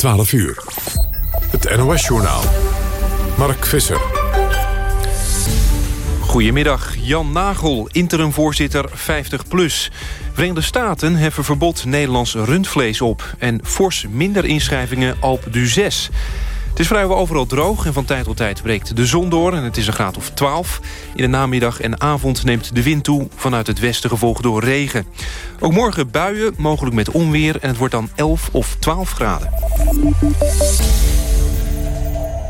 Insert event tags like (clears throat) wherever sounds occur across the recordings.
12 uur. Het NOS-journaal. Mark Visser. Goedemiddag, Jan Nagel, interim-voorzitter 50PLUS. Verenigde Staten heffen verbod Nederlands rundvlees op... en fors minder inschrijvingen op du 6. Het is vrijwel overal droog en van tijd tot tijd breekt de zon door... en het is een graad of 12. In de namiddag en avond neemt de wind toe vanuit het westen gevolgd door regen. Ook morgen buien, mogelijk met onweer... en het wordt dan 11 of 12 graden.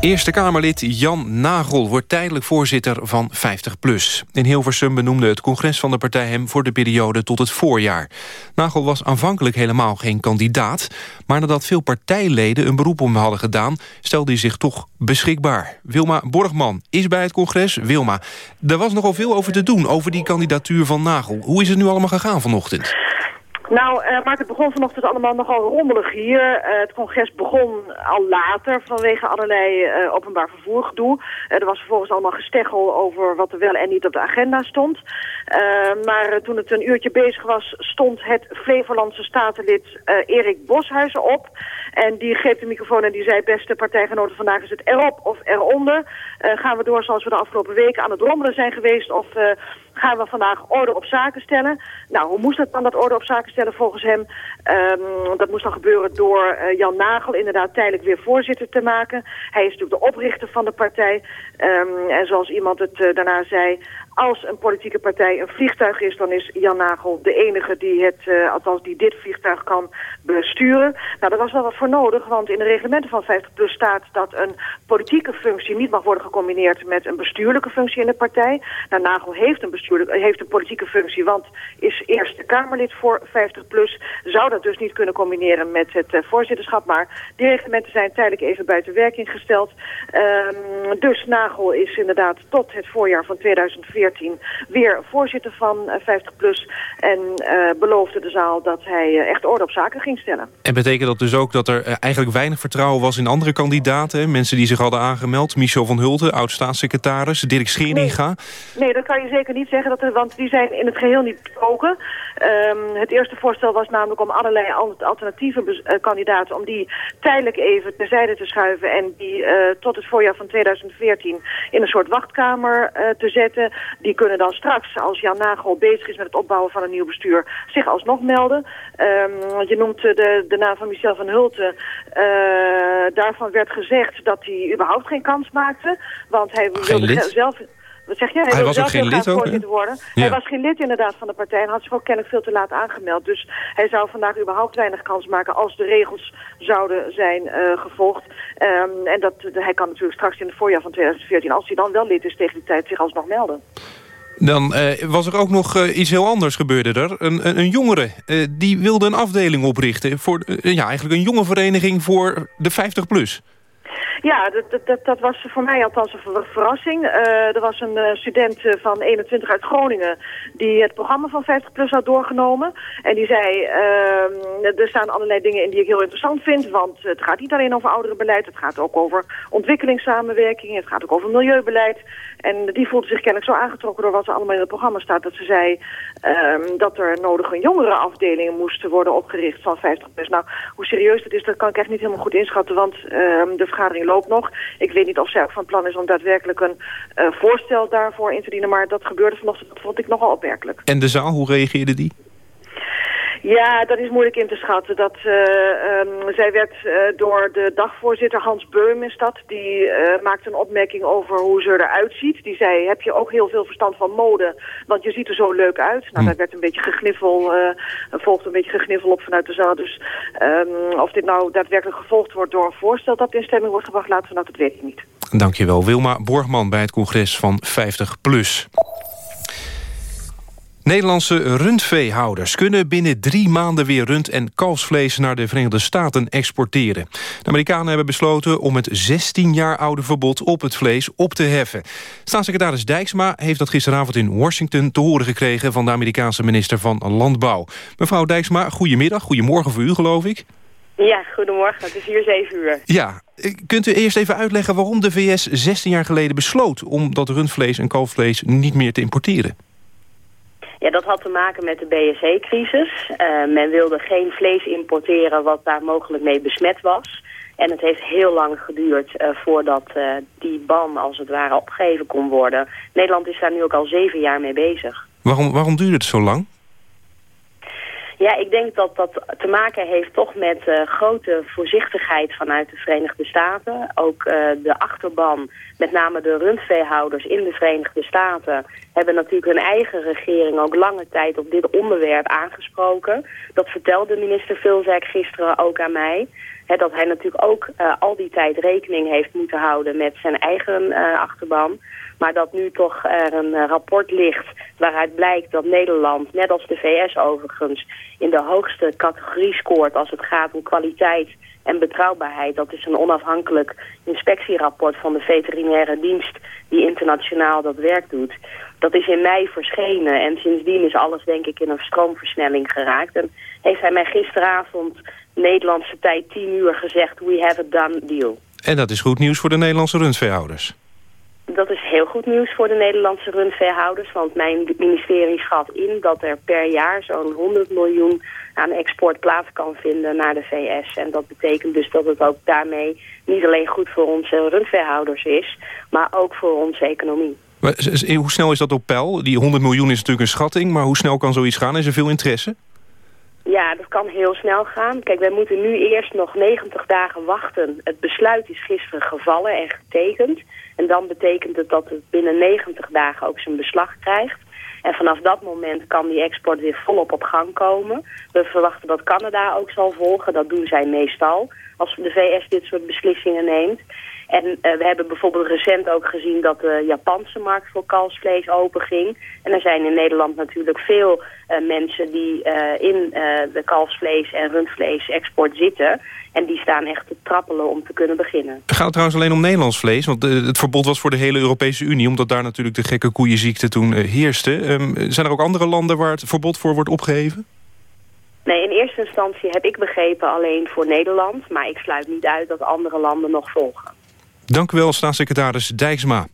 Eerste Kamerlid Jan Nagel wordt tijdelijk voorzitter van 50PLUS. In Hilversum benoemde het congres van de partij hem voor de periode tot het voorjaar. Nagel was aanvankelijk helemaal geen kandidaat... maar nadat veel partijleden een beroep op hem hadden gedaan... stelde hij zich toch beschikbaar. Wilma Borgman is bij het congres. Wilma, er was nogal veel over te doen over die kandidatuur van Nagel. Hoe is het nu allemaal gegaan vanochtend? Nou, uh, maar het begon vanochtend allemaal nogal rommelig hier. Uh, het congres begon al later vanwege allerlei uh, openbaar vervoergedoe. er was vervolgens allemaal gesteggel over wat er wel en niet op de agenda stond. Maar toen het een uurtje bezig was, stond het Flevolandse statenlid Erik Boshuizen op. En die greep de microfoon en die zei, beste partijgenoten, vandaag is het erop of eronder. gaan we door zoals we de afgelopen weken aan het rommelen zijn geweest of gaan we vandaag orde op zaken stellen. Nou, hoe moest dat dan, dat orde op zaken stellen volgens hem? Um, dat moest dan gebeuren door uh, Jan Nagel inderdaad tijdelijk weer voorzitter te maken. Hij is natuurlijk de oprichter van de partij. Um, en zoals iemand het uh, daarna zei, als een politieke partij een vliegtuig is, dan is Jan Nagel de enige die het, uh, althans die dit vliegtuig kan besturen. Nou, daar was wel wat voor nodig, want in de reglementen van 50PLUS staat dat een politieke functie niet mag worden gecombineerd met een bestuurlijke functie in de partij. Nou, Nagel heeft een, bestuurlijke, heeft een politieke functie, want is Eerste Kamerlid voor 50PLUS. Zou dat dus niet kunnen combineren met het uh, voorzitterschap, maar die reglementen zijn tijdelijk even buiten werking gesteld. Um, dus Nagel is inderdaad tot het voorjaar van 2014 weer voorzitter van 50PLUS. Eh, en uh, beloofde de zaal dat hij uh, echt orde op zaken ging stellen. En betekent dat dus ook dat er eigenlijk weinig vertrouwen was in andere kandidaten? Mensen die zich hadden aangemeld. Michel van Hulten, oud-staatssecretaris. Dirk Scheringa. Nee. nee, dat kan je zeker niet zeggen. Dat er, want die zijn in het geheel niet betrokken. Um, het eerste voorstel was namelijk om allerlei alternatieve kandidaten... om die tijdelijk even terzijde te schuiven... en die tot het voorjaar van 2014 in een soort wachtkamer te zetten die kunnen dan straks, als Jan Nagel bezig is met het opbouwen van een nieuw bestuur, zich alsnog melden. Um, je noemt de, de naam van Michel van Hulten. Uh, daarvan werd gezegd dat hij überhaupt geen kans maakte. Want hij wilde zelf... Wat zeg je? Hij, hij was ook geen lid ook, worden. Ja. Hij was geen lid inderdaad van de partij en had zich ook kennelijk veel te laat aangemeld. Dus hij zou vandaag überhaupt weinig kans maken als de regels zouden zijn uh, gevolgd. Um, en dat, hij kan natuurlijk straks in het voorjaar van 2014, als hij dan wel lid is tegen die tijd, zich alsnog melden. Dan uh, was er ook nog uh, iets heel anders gebeurde er. Een, een, een jongere uh, die wilde een afdeling oprichten. Voor, ja, eigenlijk een jonge vereniging voor de 50-plus. Ja, dat, dat, dat, was voor mij althans een verrassing. Uh, er was een uh, student van 21 uit Groningen die het programma van 50PLUS had doorgenomen. En die zei, uh, er staan allerlei dingen in die ik heel interessant vind. Want het gaat niet alleen over ouderenbeleid, het gaat ook over ontwikkelingssamenwerking. Het gaat ook over milieubeleid. En die voelde zich kennelijk zo aangetrokken door wat er allemaal in het programma staat... dat ze zei um, dat er nodig een jongere afdeling moest worden opgericht van 50PLUS. Nou, hoe serieus dat is, dat kan ik echt niet helemaal goed inschatten, want um, de vergadering loopt nog. Ik weet niet of zij ook van plan is om daadwerkelijk een uh, voorstel daarvoor in te dienen, maar dat gebeurde vanochtend, dat vond ik nogal opmerkelijk. En de zaal, hoe reageerde die? Ja, dat is moeilijk in te schatten. Dat, uh, um, zij werd uh, door de dagvoorzitter Hans Beum in stad. Die uh, maakte een opmerking over hoe ze eruit ziet. Die zei, heb je ook heel veel verstand van mode? Want je ziet er zo leuk uit. Nou, hm. daar werd een beetje gegniffel, volgt een beetje gegniffel op vanuit de zaal. Dus um, of dit nou daadwerkelijk gevolgd wordt door een voorstel dat in stemming wordt gebracht, laten we dat, dat weet ik niet. Dankjewel. Wilma Borgman bij het congres van 50PLUS. Nederlandse rundveehouders kunnen binnen drie maanden weer rund- en kalfsvlees naar de Verenigde Staten exporteren. De Amerikanen hebben besloten om het 16 jaar oude verbod op het vlees op te heffen. Staatssecretaris Dijksma heeft dat gisteravond in Washington te horen gekregen van de Amerikaanse minister van Landbouw. Mevrouw Dijksma, goedemiddag, goedemorgen voor u geloof ik. Ja, goedemorgen. Het is hier 7 uur. Ja, kunt u eerst even uitleggen waarom de VS 16 jaar geleden besloot om dat rundvlees en kalfvlees niet meer te importeren? Ja, dat had te maken met de BSE-crisis. Uh, men wilde geen vlees importeren wat daar mogelijk mee besmet was. En het heeft heel lang geduurd voordat die ban als het ware opgegeven kon worden. Nederland is daar nu ook al zeven jaar mee bezig. Waarom, waarom duurde het zo lang? Ja, ik denk dat dat te maken heeft toch met uh, grote voorzichtigheid vanuit de Verenigde Staten. Ook uh, de achterban, met name de rundveehouders in de Verenigde Staten... hebben natuurlijk hun eigen regering ook lange tijd op dit onderwerp aangesproken. Dat vertelde minister Vilzek gisteren ook aan mij. Dat hij natuurlijk ook uh, al die tijd rekening heeft moeten houden met zijn eigen achterban... Maar dat nu toch er een eh, rapport ligt waaruit blijkt dat Nederland, net als de VS overigens, in de hoogste categorie scoort als het gaat om kwaliteit en betrouwbaarheid. Dat is een onafhankelijk inspectierapport van de veterinaire dienst die internationaal dat werk doet. Dat is in mei verschenen en sindsdien is alles denk ik in een stroomversnelling geraakt. En heeft hij mij gisteravond Nederlandse tijd 10 uur gezegd, we have a done deal. En dat is goed nieuws voor de Nederlandse rundveehouders. Dat is heel goed nieuws voor de Nederlandse rundveehouders. Want mijn ministerie schat in dat er per jaar zo'n 100 miljoen aan export plaats kan vinden naar de VS. En dat betekent dus dat het ook daarmee niet alleen goed voor onze rundveehouders is, maar ook voor onze economie. Maar, hoe snel is dat op peil? Die 100 miljoen is natuurlijk een schatting, maar hoe snel kan zoiets gaan? Is er veel interesse? Ja, dat kan heel snel gaan. Kijk, wij moeten nu eerst nog 90 dagen wachten. Het besluit is gisteren gevallen en getekend. En dan betekent het dat het binnen 90 dagen ook zijn beslag krijgt. En vanaf dat moment kan die export weer volop op gang komen. We verwachten dat Canada ook zal volgen. Dat doen zij meestal als de VS dit soort beslissingen neemt. En uh, we hebben bijvoorbeeld recent ook gezien dat de Japanse markt voor kalfsvlees open ging. En er zijn in Nederland natuurlijk veel uh, mensen die uh, in de kalfsvlees- en rundvlees export zitten. En die staan echt te trappelen om te kunnen beginnen. Gaat het trouwens alleen om Nederlands vlees? Want het verbod was voor de hele Europese Unie... omdat daar natuurlijk de gekke koeienziekte toen heerste. Um, zijn er ook andere landen waar het verbod voor wordt opgeheven? Nee, in eerste instantie heb ik begrepen alleen voor Nederland. Maar ik sluit niet uit dat andere landen nog volgen. Dank u wel, staatssecretaris Dijksma.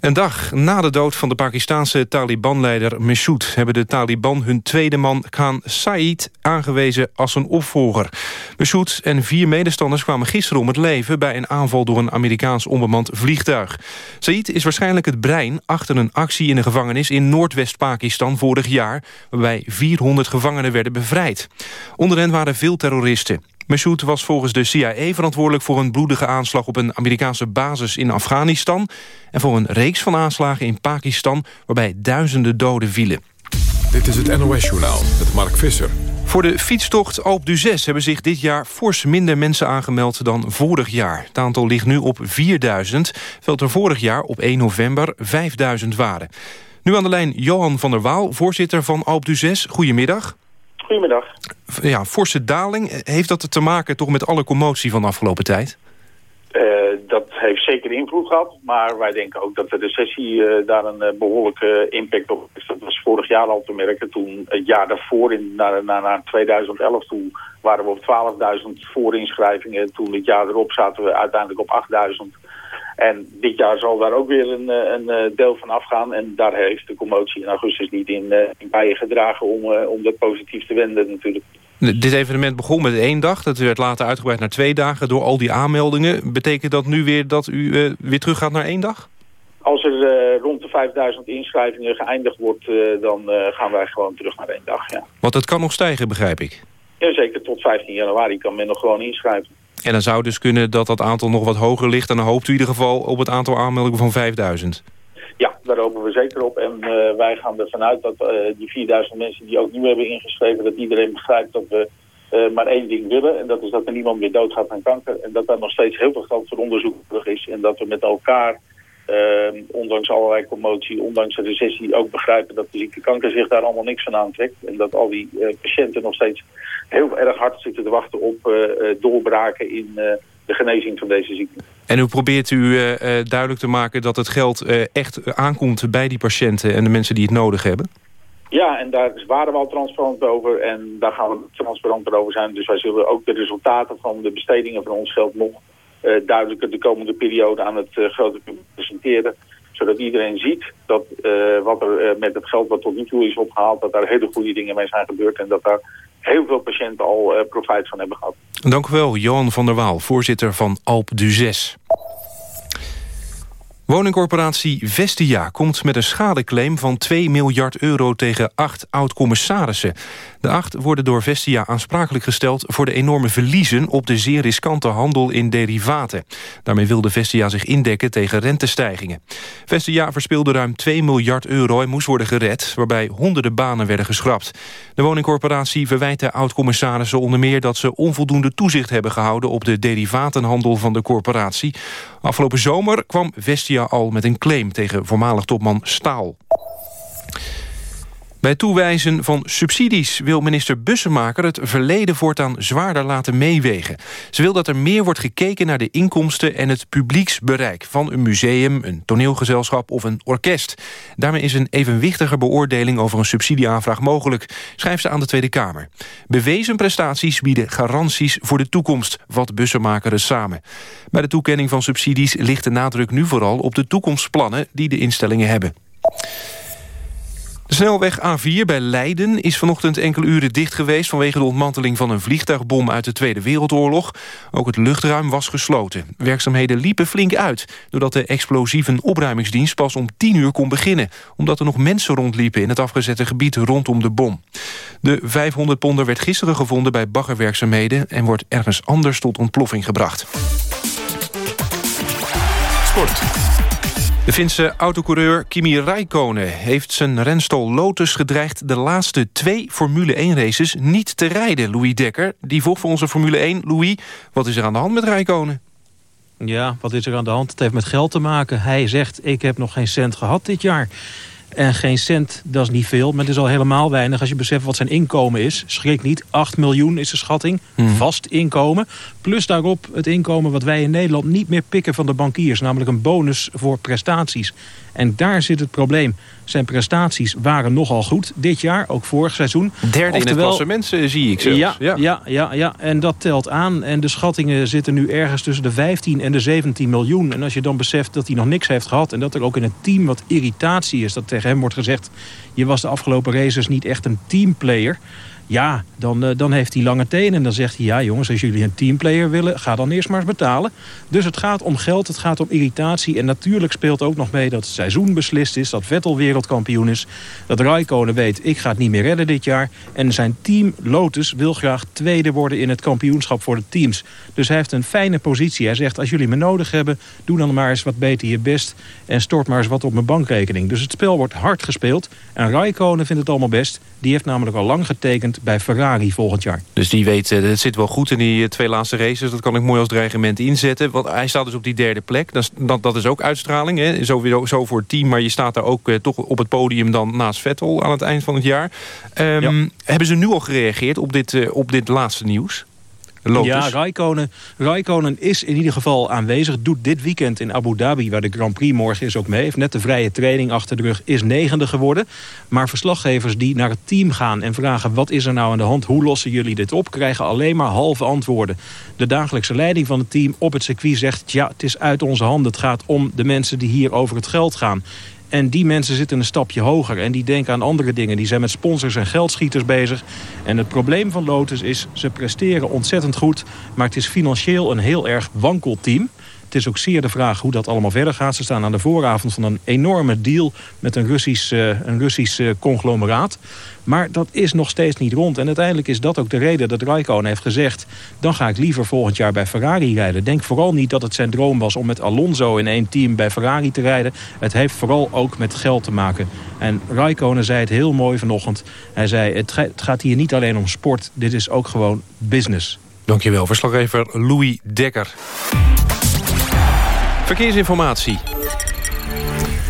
Een dag na de dood van de Pakistanse Taliban-leider hebben de Taliban hun tweede man Khan Said aangewezen als een opvolger. Massoud en vier medestanders kwamen gisteren om het leven... bij een aanval door een Amerikaans onbemand vliegtuig. Said is waarschijnlijk het brein achter een actie in een gevangenis... in Noordwest-Pakistan vorig jaar... waarbij 400 gevangenen werden bevrijd. Onder hen waren veel terroristen. Massoud was volgens de CIA verantwoordelijk voor een bloedige aanslag op een Amerikaanse basis in Afghanistan en voor een reeks van aanslagen in Pakistan waarbij duizenden doden vielen. Dit is het NOS-journaal met Mark Visser. Voor de fietstocht Alp d'Huez hebben zich dit jaar fors minder mensen aangemeld dan vorig jaar. Het aantal ligt nu op 4000, terwijl er vorig jaar op 1 november 5000 waren. Nu aan de lijn Johan van der Waal, voorzitter van Alp d'Huez. Goedemiddag. Goedemiddag. Ja, forse daling. Heeft dat te maken toch met alle commotie van de afgelopen tijd? Uh, dat heeft zeker invloed gehad. Maar wij denken ook dat de recessie uh, daar een uh, behoorlijke impact op heeft. Dat was vorig jaar al te merken. Toen het jaar daarvoor, in, naar, naar, naar 2011, toen waren we op 12.000 voorinschrijvingen. Toen het jaar erop zaten we uiteindelijk op 8.000. En dit jaar zal daar ook weer een, eh, een eh, deel van afgaan. En daar heeft de commotie in augustus niet in, eh, in bijgedragen om, om dat positief te wenden natuurlijk. Dit evenement begon met één dag. Dat werd later uitgebreid naar twee dagen door al die aanmeldingen. Betekent dat nu weer dat u uh, weer teruggaat naar één dag? Als er uh, rond de 5000 inschrijvingen geëindigd wordt, uh, dan gaan wij gewoon terug naar één dag, ja. Want het kan nog stijgen, begrijp ik? Ja, zeker tot 15 januari kan men nog gewoon inschrijven. En dan zou dus kunnen dat dat aantal nog wat hoger ligt... en dan hoopt u in ieder geval op het aantal aanmeldingen van 5000. Ja, daar hopen we zeker op. En uh, wij gaan ervan uit dat uh, die 4000 mensen die ook nu hebben ingeschreven... dat iedereen begrijpt dat we uh, maar één ding willen. En dat is dat er niemand meer doodgaat aan kanker. En dat daar nog steeds heel veel geld voor onderzoek nodig is. En dat we met elkaar uh, ondanks allerlei commotie, ondanks de recessie ook begrijpen dat de ziekte kanker zich daar allemaal niks van aantrekt. En dat al die uh, patiënten nog steeds heel erg hard zitten te wachten op uh, doorbraken in de genezing van deze ziekte. En hoe probeert u duidelijk te maken dat het geld echt aankomt bij die patiënten en de mensen die het nodig hebben? Ja, en daar waren we al transparant over en daar gaan we transparanter over zijn. Dus wij zullen ook de resultaten van de bestedingen van ons geld nog duidelijker de komende periode aan het uh, grote publiek presenteren. Zodat iedereen ziet dat uh, wat er met het geld wat tot nu toe is opgehaald, dat daar hele goede dingen mee zijn gebeurd. En dat daar heel veel patiënten al profijt van hebben gehad. Dank u wel, Johan van der Waal, voorzitter van Alp du 6. Woningcorporatie Vestia komt met een schadeclaim van 2 miljard euro tegen acht oud-commissarissen. De acht worden door Vestia aansprakelijk gesteld voor de enorme verliezen op de zeer riskante handel in derivaten. Daarmee wilde Vestia zich indekken tegen rentestijgingen. Vestia verspeelde ruim 2 miljard euro en moest worden gered, waarbij honderden banen werden geschrapt. De woningcorporatie verwijt de oud-commissarissen onder meer dat ze onvoldoende toezicht hebben gehouden op de derivatenhandel van de corporatie. Afgelopen zomer kwam Vestia al met een claim tegen voormalig topman Staal. Bij toewijzen van subsidies wil minister Bussemaker het verleden voortaan zwaarder laten meewegen. Ze wil dat er meer wordt gekeken naar de inkomsten en het publieksbereik van een museum, een toneelgezelschap of een orkest. Daarmee is een evenwichtiger beoordeling over een subsidieaanvraag mogelijk, schrijft ze aan de Tweede Kamer. Bewezen prestaties bieden garanties voor de toekomst, wat Bussemaker er samen. Bij de toekenning van subsidies ligt de nadruk nu vooral op de toekomstplannen die de instellingen hebben. De snelweg A4 bij Leiden is vanochtend enkele uren dicht geweest... vanwege de ontmanteling van een vliegtuigbom uit de Tweede Wereldoorlog. Ook het luchtruim was gesloten. Werkzaamheden liepen flink uit... doordat de explosieve opruimingsdienst pas om 10 uur kon beginnen... omdat er nog mensen rondliepen in het afgezette gebied rondom de bom. De 500 ponder werd gisteren gevonden bij baggerwerkzaamheden... en wordt ergens anders tot ontploffing gebracht. Sport. De Finse autocoureur Kimi Räikkönen heeft zijn renstol Lotus gedreigd... de laatste twee Formule 1-races niet te rijden. Louis Dekker, die volgt voor onze Formule 1. Louis, wat is er aan de hand met Räikkönen? Ja, wat is er aan de hand? Het heeft met geld te maken. Hij zegt, ik heb nog geen cent gehad dit jaar. En geen cent, dat is niet veel, maar het is al helemaal weinig... als je beseft wat zijn inkomen is. Schrik niet, 8 miljoen is de schatting, hmm. vast inkomen. Plus daarop het inkomen wat wij in Nederland niet meer pikken van de bankiers. Namelijk een bonus voor prestaties. En daar zit het probleem. Zijn prestaties waren nogal goed dit jaar, ook vorig seizoen. Derde in het klassement zie ik zelfs. Ja, ja, ja. Ja, ja, en dat telt aan. En de schattingen zitten nu ergens tussen de 15 en de 17 miljoen. En als je dan beseft dat hij nog niks heeft gehad... en dat er ook in het team wat irritatie is... dat tegen hem wordt gezegd... je was de afgelopen races niet echt een teamplayer... Ja, dan, uh, dan heeft hij lange tenen. En dan zegt hij, ja jongens, als jullie een teamplayer willen... ga dan eerst maar eens betalen. Dus het gaat om geld, het gaat om irritatie. En natuurlijk speelt ook nog mee dat het seizoen beslist is... dat Vettel wereldkampioen is. Dat Raikkonen weet, ik ga het niet meer redden dit jaar. En zijn team Lotus wil graag tweede worden... in het kampioenschap voor de teams. Dus hij heeft een fijne positie. Hij zegt, als jullie me nodig hebben... doe dan maar eens wat beter je best... en stort maar eens wat op mijn bankrekening. Dus het spel wordt hard gespeeld. En Raikkonen vindt het allemaal best. Die heeft namelijk al lang getekend bij Ferrari volgend jaar. Dus die weet, uh, het zit wel goed in die eh, twee laatste races. Dat kan ik mooi als dreigement inzetten. Want hij staat dus op die derde plek. Dat, dat, dat is ook uitstraling. Hè? Zo, zo voor het team, maar je staat daar ook uh, toch op het podium dan naast Vettel aan het eind van het jaar. Um, Hebben ze nu al gereageerd op dit, op dit laatste nieuws? Ja, Raikkonen, Raikkonen is in ieder geval aanwezig. Doet dit weekend in Abu Dhabi, waar de Grand Prix morgen is, ook mee. Heeft net de vrije training achter de rug, is negende geworden. Maar verslaggevers die naar het team gaan en vragen... wat is er nou aan de hand, hoe lossen jullie dit op... krijgen alleen maar halve antwoorden. De dagelijkse leiding van het team op het circuit zegt... ja, het is uit onze handen. Het gaat om de mensen die hier over het geld gaan. En die mensen zitten een stapje hoger. En die denken aan andere dingen. Die zijn met sponsors en geldschieters bezig. En het probleem van Lotus is, ze presteren ontzettend goed. Maar het is financieel een heel erg wankel team. Het is ook zeer de vraag hoe dat allemaal verder gaat. Ze staan aan de vooravond van een enorme deal met een Russisch, uh, een Russisch uh, conglomeraat. Maar dat is nog steeds niet rond. En uiteindelijk is dat ook de reden dat Raikkonen heeft gezegd... dan ga ik liever volgend jaar bij Ferrari rijden. Denk vooral niet dat het zijn droom was om met Alonso in één team bij Ferrari te rijden. Het heeft vooral ook met geld te maken. En Raikkonen zei het heel mooi vanochtend. Hij zei, het gaat hier niet alleen om sport. Dit is ook gewoon business. Dankjewel, verslaggever Louis Dekker. Verkeersinformatie.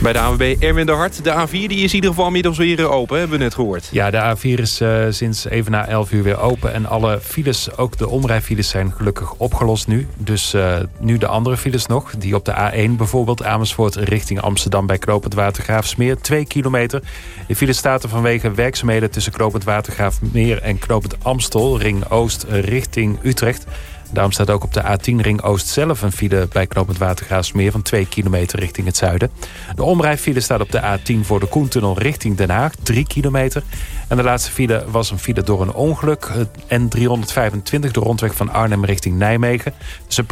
Bij de ANWB Erwin de Hart. De A4 die is in ieder geval inmiddels weer open, hebben we net gehoord. Ja, de A4 is uh, sinds even na 11 uur weer open. En alle files, ook de omrijfiles, zijn gelukkig opgelost nu. Dus uh, nu de andere files nog. Die op de A1 bijvoorbeeld Amersfoort richting Amsterdam... bij Knopend Watergraafsmeer, 2 kilometer. De file staat er vanwege werkzaamheden tussen Knopend Watergraafsmeer... en Knopend Amstel, ring Oost richting Utrecht... Daarom staat ook op de A10 Ring Oost zelf een file bij knooppunt Watergraafsmeer van 2 kilometer richting het zuiden. De omrijfile staat op de A10 voor de Koentunnel richting Den Haag, 3 kilometer. En de laatste file was een file door een ongeluk. N325, de rondweg van Arnhem richting Nijmegen. Tussen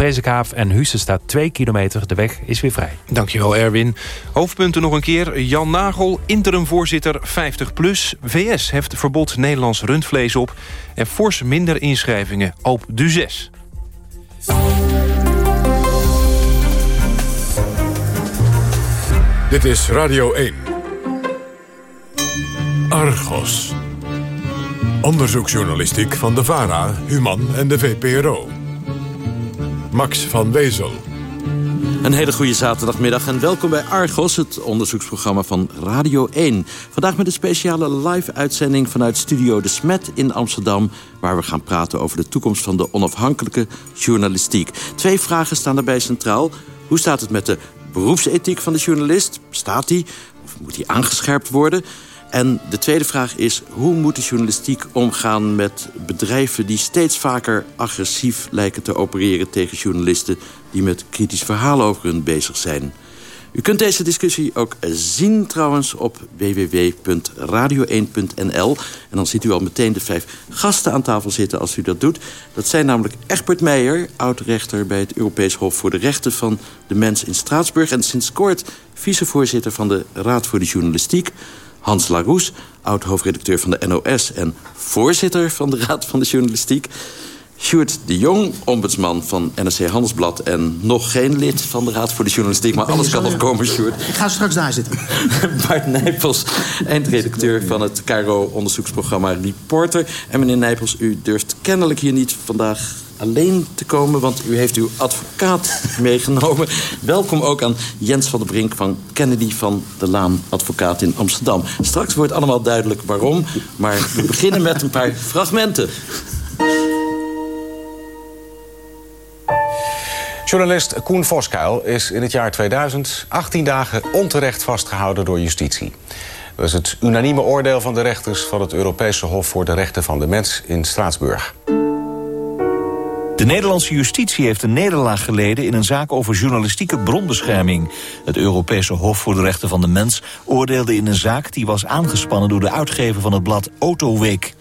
en Husse staat 2 kilometer. De weg is weer vrij. Dankjewel Erwin. Hoofdpunten nog een keer. Jan Nagel, interimvoorzitter 50PLUS. VS heft verbod Nederlands rundvlees op. En fors minder inschrijvingen op du 6. Dit is Radio 1. Argos. Onderzoeksjournalistiek van de VARA, Human en de VPRO. Max van Wezel. Een hele goede zaterdagmiddag en welkom bij Argos, het onderzoeksprogramma van Radio 1. Vandaag met een speciale live-uitzending vanuit Studio De Smet in Amsterdam... waar we gaan praten over de toekomst van de onafhankelijke journalistiek. Twee vragen staan daarbij centraal. Hoe staat het met de beroepsethiek van de journalist? Staat die? Of moet die aangescherpt worden? En de tweede vraag is, hoe moet de journalistiek omgaan met bedrijven... die steeds vaker agressief lijken te opereren tegen journalisten... die met kritisch verhalen over hun bezig zijn... U kunt deze discussie ook zien trouwens op www.radio1.nl. En dan ziet u al meteen de vijf gasten aan tafel zitten als u dat doet. Dat zijn namelijk Egbert Meijer, oud-rechter bij het Europees Hof voor de Rechten van de Mens in Straatsburg... en sinds kort vicevoorzitter van de Raad voor de Journalistiek... Hans Laroes, oud-hoofdredacteur van de NOS... en voorzitter van de Raad van de Journalistiek. Sjoerd de Jong, ombudsman van NRC Handelsblad... en nog geen lid van de Raad voor de Journalistiek... maar alles kan nog komen, Sjoerd. Ik ga straks daar zitten. (laughs) Bart Nijpels, eindredacteur van het KRO-onderzoeksprogramma Reporter. En meneer Nijpels, u durft kennelijk hier niet vandaag alleen te komen... want u heeft uw advocaat (laughs) meegenomen. Welkom ook aan Jens van der Brink van Kennedy van de Laan Advocaat in Amsterdam. Straks wordt allemaal duidelijk waarom, maar we beginnen met een paar fragmenten. Journalist Koen Voskuil is in het jaar 2000 18 dagen onterecht vastgehouden door justitie. Dat is het unanieme oordeel van de rechters van het Europese Hof voor de Rechten van de Mens in Straatsburg. De Nederlandse justitie heeft een nederlaag geleden in een zaak over journalistieke bronbescherming. Het Europese Hof voor de Rechten van de Mens oordeelde in een zaak die was aangespannen door de uitgever van het blad Autoweek.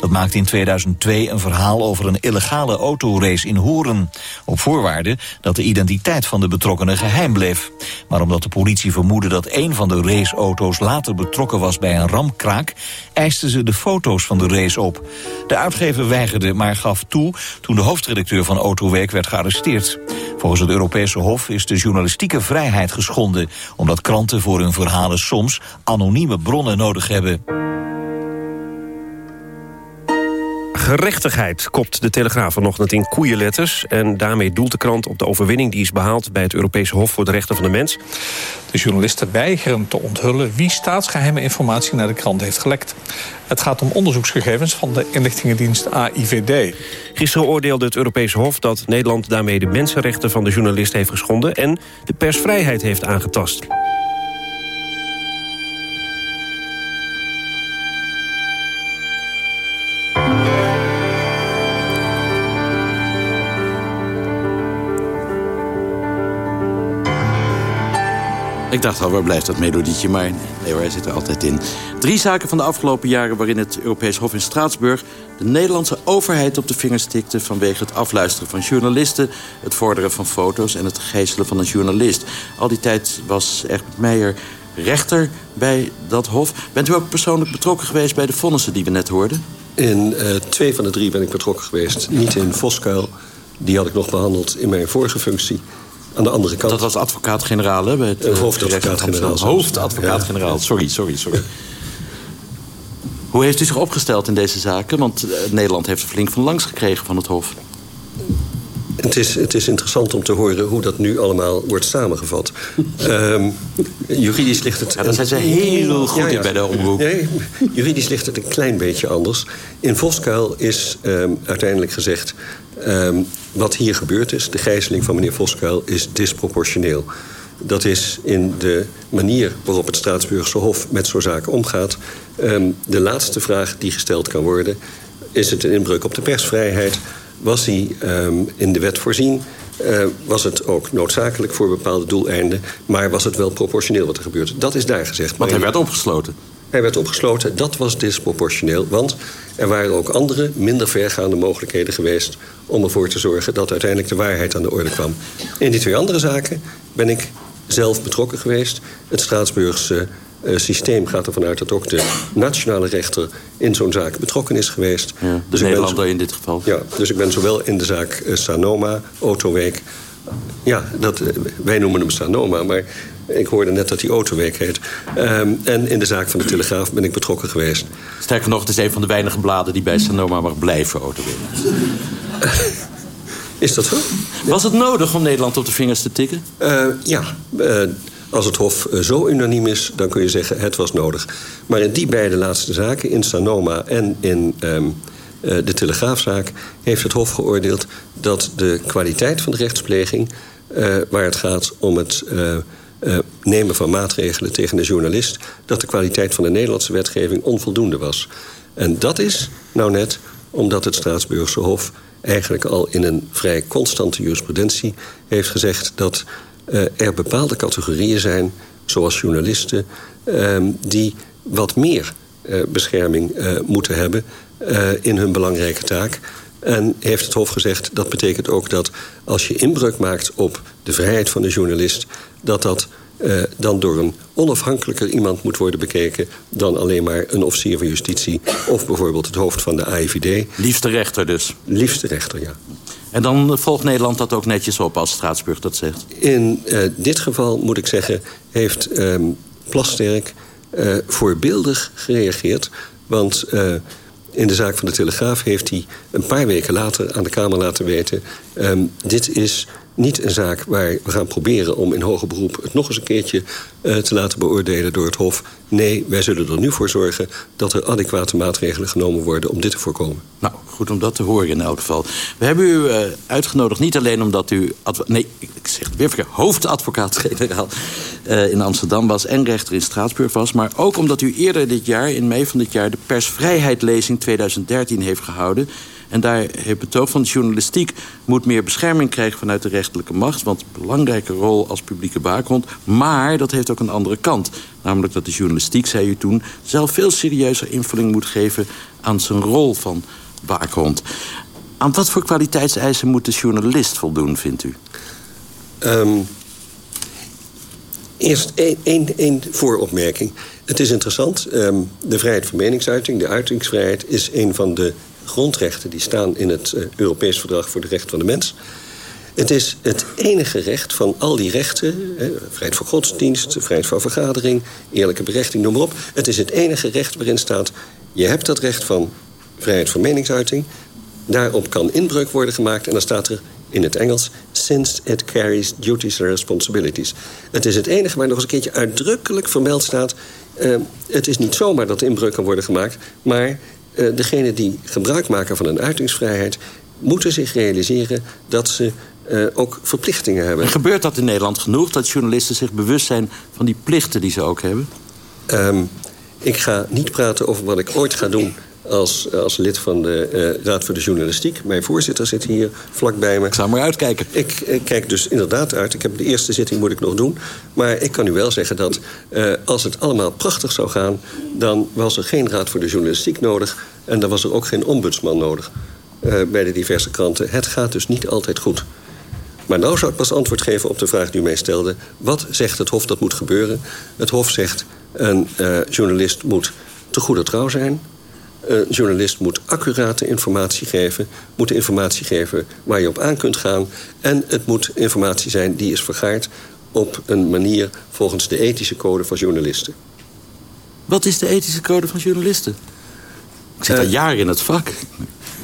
Dat maakte in 2002 een verhaal over een illegale autorace in Horen. Op voorwaarde dat de identiteit van de betrokkenen geheim bleef. Maar omdat de politie vermoedde dat een van de raceauto's later betrokken was bij een ramkraak, eisten ze de foto's van de race op. De uitgever weigerde, maar gaf toe toen de hoofdredacteur van Autoweek werd gearresteerd. Volgens het Europese Hof is de journalistieke vrijheid geschonden... omdat kranten voor hun verhalen soms anonieme bronnen nodig hebben. Gerechtigheid kopt de Telegraaf vanochtend in koeienletters. En daarmee doelt de krant op de overwinning die is behaald... bij het Europese Hof voor de Rechten van de Mens. De journalisten weigeren te onthullen wie staatsgeheime informatie naar de krant heeft gelekt. Het gaat om onderzoeksgegevens van de inlichtingendienst AIVD. Gisteren oordeelde het Europese Hof dat Nederland daarmee de mensenrechten van de journalist heeft geschonden... en de persvrijheid heeft aangetast. Ik dacht al, waar blijft dat melodietje? Maar nee hij zit er altijd in. Drie zaken van de afgelopen jaren waarin het Europees Hof in Straatsburg... de Nederlandse overheid op de vingers tikte... vanwege het afluisteren van journalisten... het vorderen van foto's en het gijzelen van een journalist. Al die tijd was Egbert Meijer rechter bij dat hof. Bent u ook persoonlijk betrokken geweest bij de vonnissen die we net hoorden? In uh, twee van de drie ben ik betrokken geweest. Niet in Voskuil. Die had ik nog behandeld in mijn vorige functie. Aan de andere kant. Dat was advocaat-generaal, hè? Het, uh, hoofdadvocaat-generaal. Hoofdadvocaat-generaal, sorry, sorry, sorry. Hoe heeft u zich opgesteld in deze zaken? Want uh, Nederland heeft er flink van langs gekregen van het Hof. Het is, het is interessant om te horen hoe dat nu allemaal wordt samengevat. um, (laughs) juridisch ligt het... Ja, daar zijn ze heel goed ja, ja. in bij de omroep. Nee, juridisch ligt het een klein beetje anders. In Voskuil is um, uiteindelijk gezegd... Um, wat hier gebeurd is, de gijzeling van meneer Voskuil, is disproportioneel. Dat is in de manier waarop het Straatsburgse Hof met zo'n zaken omgaat... Um, de laatste vraag die gesteld kan worden... is het een inbreuk op de persvrijheid... was hij ehm, in de wet voorzien... Uh, was het ook noodzakelijk voor bepaalde doeleinden... maar was het wel proportioneel wat er gebeurde. Dat is daar gezegd. Want hij werd opgesloten. Hij werd opgesloten. Dat was disproportioneel. Want er waren ook andere, minder vergaande mogelijkheden geweest... om ervoor te zorgen dat uiteindelijk de waarheid aan de orde kwam. In die twee andere zaken ben ik zelf betrokken geweest. Het Straatsburgse uh, systeem gaat ervan uit dat ook de nationale rechter in zo'n zaak betrokken is geweest. Ja, dus Nederlander in dit geval. Ja, dus ik ben zowel in de zaak uh, Sanoma, Autoweek... Ja, dat, uh, wij noemen hem Sanoma, maar ik hoorde net dat hij Autoweek heet. Um, en in de zaak van de Telegraaf ben ik betrokken geweest. Sterker nog, het is een van de weinige bladen die bij Sanoma mag blijven, Autoweek. (laughs) is dat zo? Was het nodig om Nederland op de vingers te tikken? ja, als het Hof eh, zo unaniem is, dan kun je zeggen het was nodig. Maar in die beide laatste zaken, in Sanoma en in um, uh, de Telegraafzaak... heeft het Hof geoordeeld dat de kwaliteit van de rechtspleging... Uh, waar het gaat om het nemen van maatregelen tegen de journalist... dat de kwaliteit van de Nederlandse wetgeving onvoldoende was. En dat is nou net omdat het Straatsburgse Hof eigenlijk al in een vrij constante jurisprudentie heeft gezegd... dat uh, er bepaalde categorieën zijn, zoals journalisten... Uh, die wat meer uh, bescherming moeten hebben in hun belangrijke taak. En heeft het Hof gezegd, dat betekent ook dat als je inbreuk maakt op de vrijheid van de journalist... dat dat uh, dan door een onafhankelijker iemand moet worden bekeken... dan alleen maar een officier van justitie of bijvoorbeeld het hoofd van de AIVD. Liefste rechter dus? Liefste rechter, ja. En dan volgt Nederland dat ook netjes op als Straatsburg dat zegt? In uh, dit geval, moet ik zeggen, heeft um, Plasterk uh, voorbeeldig gereageerd. Want in de zaak van de Telegraaf heeft hij een paar weken later aan de Kamer laten weten... Um, dit is niet een zaak waar we gaan proberen om in hoger beroep... het nog eens een keertje uh, te laten beoordelen door het Hof. Nee, wij zullen er nu voor zorgen dat er adequate maatregelen genomen worden... om dit te voorkomen. Nou, goed om dat te horen in elk geval. We hebben u uh, uitgenodigd niet alleen omdat u... Nee, ik zeg weer hoofdadvocaat-generaal uh, in Amsterdam was... en rechter in Straatsburg was... maar ook omdat u eerder dit jaar, in mei van dit jaar... de persvrijheidlezing 2013 heeft gehouden... En daar heeft betoogd van de journalistiek moet meer bescherming krijgen vanuit de rechterlijke macht. Want een belangrijke rol als publieke waakhond. Maar dat heeft ook een andere kant. Namelijk dat de journalistiek, zei u toen, zelf veel serieuzer invulling moet geven aan zijn rol van waakhond. Aan wat voor kwaliteitseisen moet de journalist voldoen, vindt u? Um, eerst één vooropmerking. Het is interessant. Um, de vrijheid van meningsuiting, de uitingsvrijheid... is een van de grondrechten die staan in het uh, Europees Verdrag voor de Rechten van de Mens. Het is het enige recht van al die rechten, vrijheid van godsdienst, vrijheid van vergadering, eerlijke berechting, noem maar op. Het is het enige recht waarin staat, je hebt dat recht van vrijheid van meningsuiting. Daarop kan inbreuk worden gemaakt en dan staat er in het Engels... since it carries duties and responsibilities. Het is het enige waar nog eens een keertje uitdrukkelijk vermeld staat... Uh, het is niet zomaar dat inbreuk kan worden gemaakt... maar uh, degenen die gebruik maken van een uitingsvrijheid... moeten zich realiseren dat ze uh, ook verplichtingen hebben. En gebeurt dat in Nederland genoeg? Dat journalisten zich bewust zijn van die plichten die ze ook hebben? Um, ik ga niet praten over wat ik ooit ga doen als, als lid van de uh, Raad voor de Journalistiek. Mijn voorzitter zit hier vlakbij me. Ik zou maar uitkijken. Ik, ik, kijk dus inderdaad uit. Ik heb de eerste zitting moet ik nog doen. Maar ik kan u wel zeggen dat uh, als het allemaal prachtig zou gaan... dan was er geen Raad voor de Journalistiek nodig... en dan was er ook geen ombudsman nodig uh, bij de diverse kranten. Het gaat dus niet altijd goed. Maar nou zou ik pas antwoord geven op de vraag die u mij stelde. Wat zegt het Hof dat moet gebeuren? Het Hof zegt een journalist moet te goede trouw zijn een journalist moet accurate informatie geven... moet informatie geven waar je op aan kunt gaan... en het moet informatie zijn die is vergaard op een manier... volgens de ethische code van journalisten. Wat is de ethische code van journalisten? Ik zit uh, al jaren in het vak.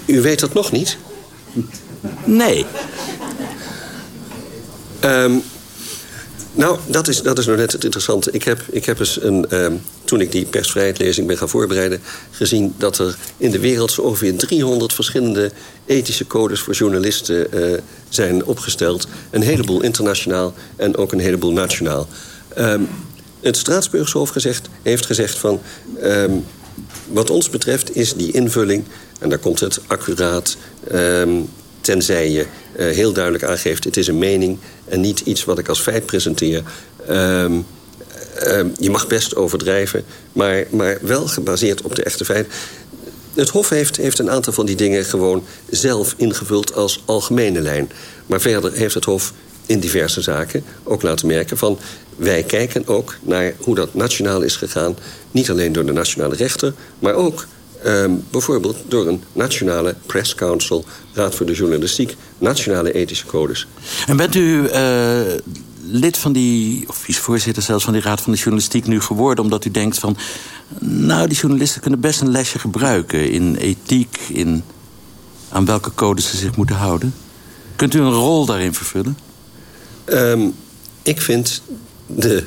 U weet dat nog niet? Nee. Um, nou, dat is, dat is nou net het interessante. Ik heb, ik heb eens een, uh, toen ik die persvrijheidlezing ben gaan voorbereiden... gezien dat er in de wereld zo ongeveer 300 verschillende ethische codes voor journalisten uh, zijn opgesteld. Een heleboel internationaal en ook een heleboel nationaal. Um, het Straatsburgse Hof gezegd, heeft gezegd van... Um, wat ons betreft is die invulling, en daar komt het accuraat... tenzij je uh, heel duidelijk aangeeft... het is een mening en niet iets wat ik als feit presenteer... Um, um, je mag best overdrijven, maar, maar wel gebaseerd op de echte feiten. Het Hof heeft, heeft een aantal van die dingen gewoon zelf ingevuld als algemene lijn. Maar verder heeft het Hof in diverse zaken ook laten merken van... wij kijken ook naar hoe dat nationaal is gegaan. Niet alleen door de nationale rechter, maar ook um, bijvoorbeeld door een nationale press council... Raad voor de Journalistiek, nationale ethische codes. En bent u uh, lid van die, of vicevoorzitter zelfs van die Raad van de Journalistiek nu geworden... omdat u denkt van, nou, die journalisten kunnen best een lesje gebruiken... in ethiek, in aan welke codes ze zich moeten houden? Kunt u een rol daarin vervullen? Um, ik vind de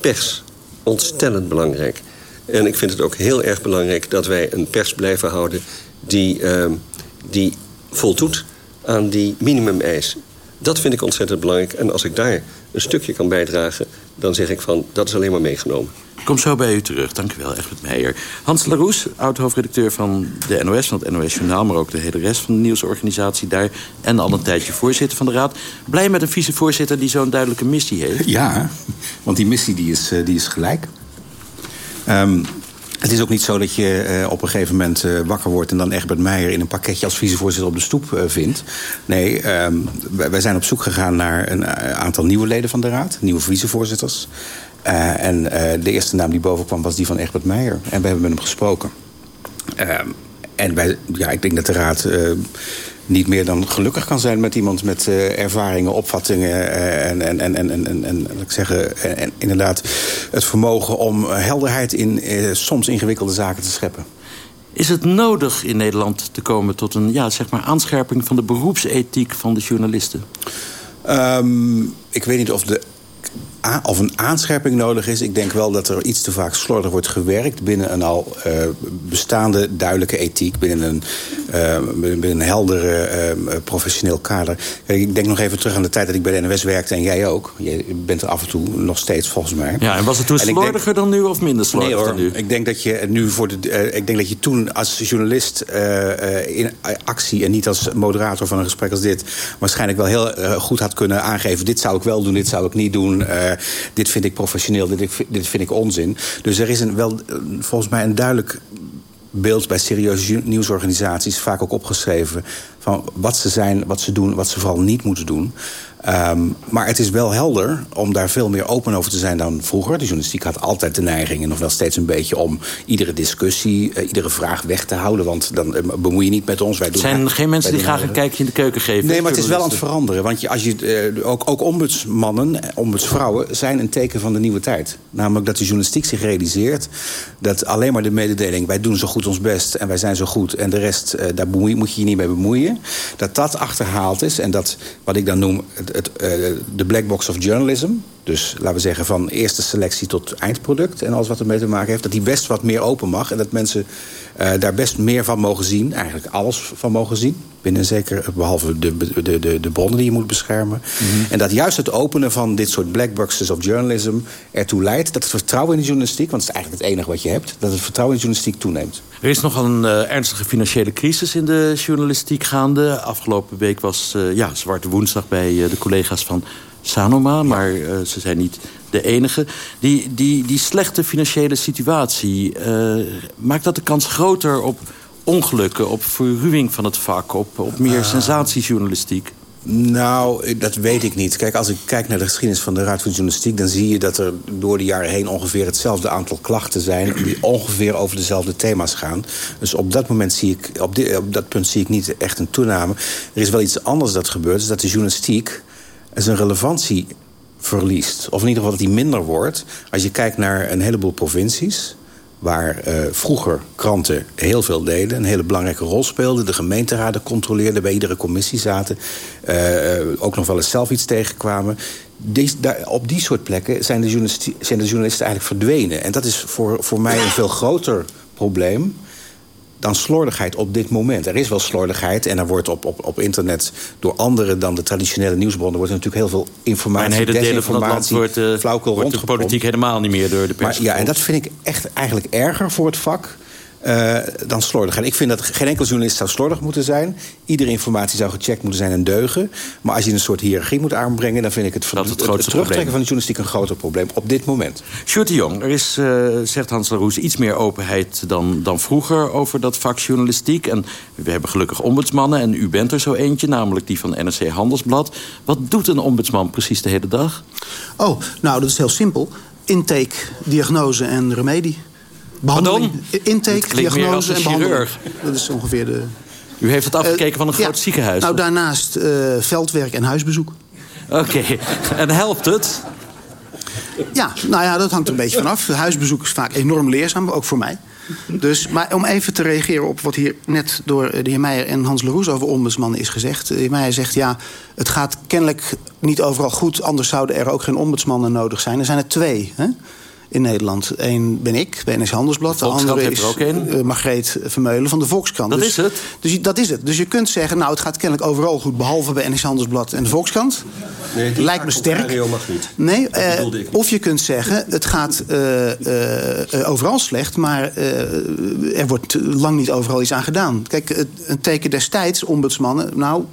pers ontstellend belangrijk. En ik vind het ook heel erg belangrijk dat wij een pers blijven houden... die, um, die voldoet aan die minimumeisen. Dat vind ik ontzettend belangrijk. En als ik daar een stukje kan bijdragen... dan zeg ik van, dat is alleen maar meegenomen. Ik kom zo bij u terug. Dank u wel, Egbert Meijer. Hans Laroes, oud-hoofdredacteur van de NOS, van het NOS Journaal... maar ook de hele rest van de nieuwsorganisatie daar... en al een tijdje voorzitter van de Raad. Blij met een vicevoorzitter die zo'n duidelijke missie heeft? Ja, want die missie die is, die is gelijk. Um, het is ook niet zo dat je uh, op een gegeven moment uh, wakker wordt... en dan Egbert Meijer in een pakketje als vicevoorzitter op de stoep uh, vindt. Nee, um, wij zijn op zoek gegaan naar een aantal nieuwe leden van de Raad. Nieuwe vicevoorzitters. en de eerste naam die boven kwam was die van Egbert Meijer. En we hebben met hem gesproken. Ehm, en wij, ja, ik denk dat de Raad niet meer dan gelukkig kan zijn met iemand met uh, ervaringen, opvattingen uh, en, en, en, en, en, en, laat ik zeggen, en, inderdaad het vermogen om helderheid in uh, soms ingewikkelde zaken te scheppen. Is het nodig in Nederland te komen tot een ja, zeg maar aanscherping van de beroepsethiek van de journalisten? Um, ik weet niet of de of een aanscherping nodig is. Ik denk wel dat er iets te vaak slordig wordt gewerkt... binnen een al uh, bestaande duidelijke ethiek... binnen een, uh, binnen een heldere uh, professioneel kader. Kijk, ik denk nog even terug aan de tijd dat ik bij de NWS werkte... en jij ook. Je bent er af en toe nog steeds, volgens mij. Ja, en was het toen slordiger denk, dan nu of minder slordig nee, hoor, dan nu? Ik denk dat je nu voor de, ik denk dat je toen als journalist in actie... en niet als moderator van een gesprek als dit... waarschijnlijk wel heel goed had kunnen aangeven... dit zou ik wel doen, dit zou ik niet doen dit vind ik professioneel, dit, dit vind ik onzin. Dus er is een, wel volgens mij een duidelijk beeld bij serieuze nieuwsorganisaties... vaak ook opgeschreven van wat ze zijn, wat ze doen... wat ze vooral niet moeten doen. Um, maar het is wel helder om daar veel meer open over te zijn dan vroeger. De journalistiek had altijd de neiging, en nog wel steeds een beetje... om iedere discussie, uh, iedere vraag weg te houden. Want dan uh, bemoei je niet met ons. Wij doen zijn er geen mensen die graag een kijkje in de keuken geven? Nee, maar het is wel aan het veranderen. Want je, als je, uh, ook, ook ombudsmannen, ombudsvrouwen... zijn een teken van de nieuwe tijd. Namelijk dat de journalistiek zich realiseert... dat alleen maar de mededeling... wij doen zo goed ons best en wij zijn zo goed... en de rest, daar bemoei, moet je je niet mee bemoeien. Dat dat achterhaald is en dat, wat ik dan noem uh, de black box of journalism. Dus laten we zeggen van eerste selectie tot eindproduct... en alles wat ermee te maken heeft, dat die best wat meer open mag... en dat mensen uh, daar best meer van mogen zien. Eigenlijk alles van mogen zien. Binnen zeker, behalve de, de, de, de bronnen die je moet beschermen. Mm -hmm. En dat juist het openen van dit soort black boxes of journalism... ertoe leidt dat het vertrouwen in de journalistiek... want het is eigenlijk het enige wat je hebt... dat het vertrouwen in de journalistiek toeneemt. Er is nog een uh, ernstige financiële crisis in de journalistiek gaande. Afgelopen week was uh, ja, Zwarte Woensdag bij uh, de collega's van Sanoma. Maar uh, ze zijn niet de enige. Die, die, die slechte financiële situatie, uh, maakt dat de kans groter op ongelukken... op verruwing van het vak, op, op meer uh. sensatiejournalistiek? Nou, dat weet ik niet. Kijk, als ik kijk naar de geschiedenis van de Raad voor Journalistiek... dan zie je dat er door de jaren heen ongeveer hetzelfde aantal klachten zijn... die ongeveer over dezelfde thema's gaan. Dus op dat, moment zie ik, op, die, op dat punt zie ik niet echt een toename. Er is wel iets anders dat gebeurt, is dat de journalistiek zijn relevantie verliest. Of in ieder geval dat die minder wordt. Als je kijkt naar een heleboel provincies waar uh, vroeger kranten heel veel deden... een hele belangrijke rol speelden. De gemeenteraden controleerden, bij iedere commissie zaten. Uh, ook nog wel eens zelf iets tegenkwamen. Op die soort plekken zijn de, zijn de journalisten eigenlijk verdwenen. En dat is voor, voor mij een veel groter probleem dan slordigheid op dit moment. Er is wel slordigheid en er wordt op, op, op internet door anderen dan de traditionele nieuwsbronnen wordt er natuurlijk heel veel informatie, maar in hele delen van het land wordt, uh, wordt de politiek helemaal niet meer door de pers. Maar, ja, en dat vind ik echt eigenlijk erger voor het vak. Uh, dan slordig. En ik vind dat geen enkele journalist zou slordig moeten zijn. Iedere informatie zou gecheckt moeten zijn en deugen. Maar als je een soort hiërarchie moet aanbrengen... dan vind ik het, het, het, het terugtrekken probleem. van de journalistiek een groter probleem op dit moment. Sjoerd de Jong, er is, uh, zegt Hans Laroes, iets meer openheid dan, dan vroeger over dat vak journalistiek. En we hebben gelukkig ombudsmannen en u bent er zo eentje, namelijk die van NRC Handelsblad. Wat doet een ombudsman precies de hele dag? Oh, nou, dat is heel simpel. Intake, diagnose en remedie. Behandeling, intake, diagnose en behandeling. Dat is ongeveer de... U heeft het afgekeken uh, van een groot ja, ziekenhuis? Nou, daarnaast uh, veldwerk en huisbezoek. Oké, okay. en helpt het? Ja, nou ja, dat hangt er een beetje vanaf. Huisbezoek is vaak enorm leerzaam, ook voor mij. Dus, maar om even te reageren op wat hier net door de heer Meijer en Hans Leroes over ombudsmannen is gezegd. De heer Meijer zegt ja, het gaat kennelijk niet overal goed, anders zouden er ook geen ombudsmannen nodig zijn. Er zijn er twee. Hè? In Nederland. Eén ben ik, bij NS Handelsblad. De, de andere is uh, Margreet Vermeulen van de Volkskrant. Dat dus, is het? Dus dat is het. Dus je kunt zeggen, nou, het gaat kennelijk overal goed... behalve bij NS Handelsblad en de Volkskrant. Nee, Lijkt me sterk. Mag niet. Nee, uh, of je kunt zeggen, het gaat uh, overal slecht... maar er wordt lang niet overal iets aan gedaan. Kijk, een teken destijds, ombudsmannen... nou,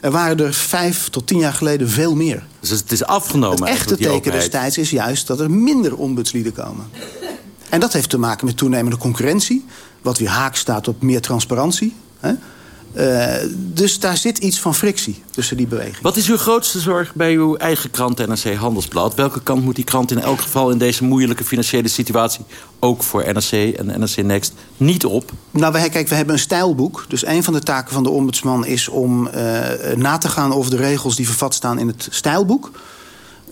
er waren er vijf tot tien jaar geleden veel meer. Dus het is afgenomen Het echte teken openheid. destijds is juist dat er minder ombudslieden komen. En dat heeft te maken met toenemende concurrentie. Wat weer haak staat op meer transparantie. Hè? Uh, dus daar zit iets van frictie tussen die bewegingen. Wat is uw grootste zorg bij uw eigen krant NRC Handelsblad? Welke kant moet die krant in elk geval in deze moeilijke financiële situatie... ook voor NRC en NRC Next niet op? Nou, wij, kijk, we hebben een stijlboek. Dus een van de taken van de ombudsman is om uh, na te gaan... over de regels die vervat staan in het stijlboek.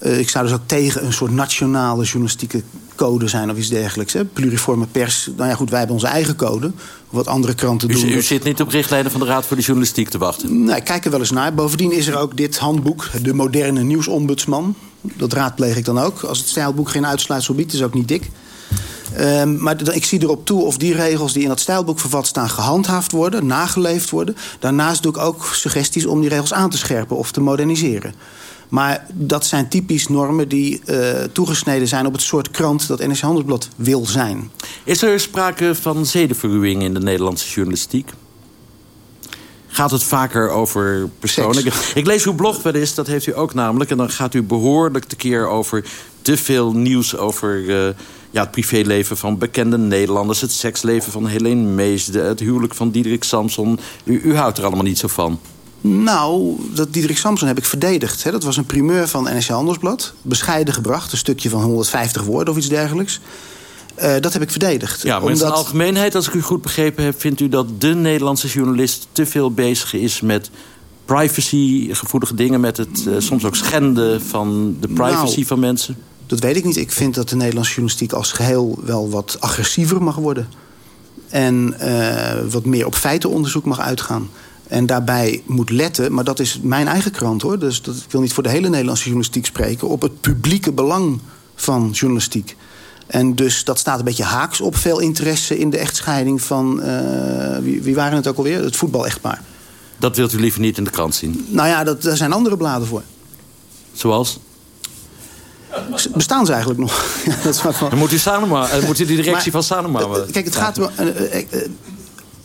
Uh, ik zou dus ook tegen een soort nationale journalistieke code zijn of iets dergelijks. Hè? Pluriforme pers. Nou ja, goed, wij hebben onze eigen code. Wat andere kranten u, doen. U zit niet op richtlijnen van de Raad voor de Journalistiek te wachten? Nee, ik kijk er wel eens naar. Bovendien is er ook dit handboek, de moderne nieuwsombudsman. Dat raadpleeg ik dan ook. Als het stijlboek geen uitsluitsel biedt, is ook niet dik. Um, maar ik zie erop toe of die regels die in dat stijlboek vervat staan... gehandhaafd worden, nageleefd worden. Daarnaast doe ik ook suggesties om die regels aan te scherpen of te moderniseren. Maar dat zijn typisch normen die uh, toegesneden zijn op het soort krant dat NS Handelsblad wil zijn. Is er sprake van zedenverruwing in de Nederlandse journalistiek? Gaat het vaker over persoonlijke... Ik lees uw blog wel eens, dat heeft u ook namelijk... en dan gaat u behoorlijk tekeer over te veel nieuws over... Uh, ja, het privéleven van bekende Nederlanders... het seksleven van Helene Meesde, het huwelijk van Diederik Samson. U, u houdt er allemaal niet zo van. Nou, dat Diederik Samson heb ik verdedigd. Hè. Dat was een primeur van NSC Handelsblad. Bescheiden gebracht, een stukje van 150 woorden of iets dergelijks. Uh, dat heb ik verdedigd. Ja, maar Omdat... in zijn algemeenheid, als ik u goed begrepen heb... vindt u dat de Nederlandse journalist te veel bezig is met privacy, gevoelige dingen... met het uh, soms ook schenden van de privacy nou, van mensen? Dat weet ik niet. Ik vind dat de Nederlandse journalistiek als geheel wel wat agressiever mag worden. En uh, wat meer op feitenonderzoek mag uitgaan. En daarbij moet letten, maar dat is mijn eigen krant hoor. Dus dat, ik wil niet voor de hele Nederlandse journalistiek spreken. Op het publieke belang van journalistiek. En dus dat staat een beetje haaks op veel interesse in de echtscheiding van. Uh, wie, wie, waren het ook alweer? Het voetbal-echtpaar. Dat wilt u liever niet in de krant zien? Nou ja, dat, daar zijn andere bladen voor. Zoals? Bestaan ze eigenlijk nog? (laughs) dat is van... Dan moet u, Sanoma, uh, moet u die directie maar, van Sanoma... Uh, kijk, het gaat...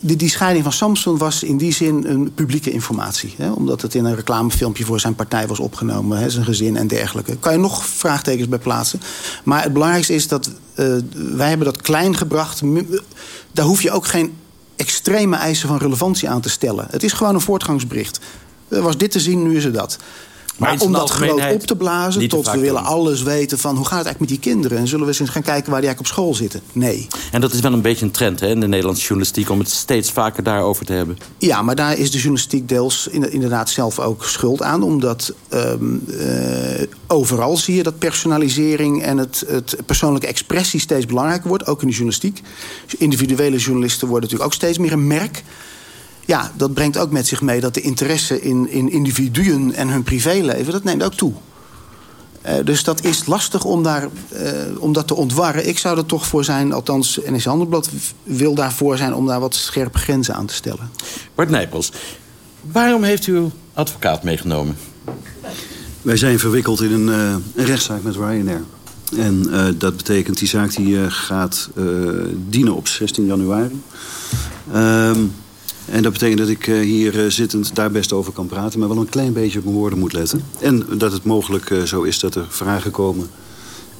Die, die scheiding van Samson was in die zin een publieke informatie. Hè? Omdat het in een reclamefilmpje voor zijn partij was opgenomen. Hè? Zijn gezin en dergelijke. Kan je nog vraagtekens bij plaatsen. Maar het belangrijkste is dat uh, wij hebben dat klein gebracht. Daar hoef je ook geen extreme eisen van relevantie aan te stellen. Het is gewoon een voortgangsbericht. Er was dit te zien, nu is het dat. Maar, maar om dat groot op te blazen, tot we willen doen. alles weten van... hoe gaat het eigenlijk met die kinderen? En zullen we eens gaan kijken waar die eigenlijk op school zitten? Nee. En dat is wel een beetje een trend hè, in de Nederlandse journalistiek... om het steeds vaker daarover te hebben. Ja, maar daar is de journalistiek deels inderdaad zelf ook schuld aan. Omdat um, uh, overal zie je dat personalisering... en het, het persoonlijke expressie steeds belangrijker wordt. Ook in de journalistiek. Dus individuele journalisten worden natuurlijk ook steeds meer een merk... Ja, dat brengt ook met zich mee dat de interesse in, in individuen en hun privéleven... dat neemt ook toe. Uh, dus dat is lastig om, daar, uh, om dat te ontwarren. Ik zou er toch voor zijn, althans NS Handelblad wil daarvoor zijn... om daar wat scherpe grenzen aan te stellen. Bart Nijpels, waarom heeft u uw advocaat meegenomen? Wij zijn verwikkeld in een, uh, een rechtszaak met Ryanair. En uh, dat betekent, die zaak die uh, gaat uh, dienen op 16 januari. Um, en dat betekent dat ik hier zittend daar best over kan praten... maar wel een klein beetje op mijn woorden moet letten. En dat het mogelijk zo is dat er vragen komen...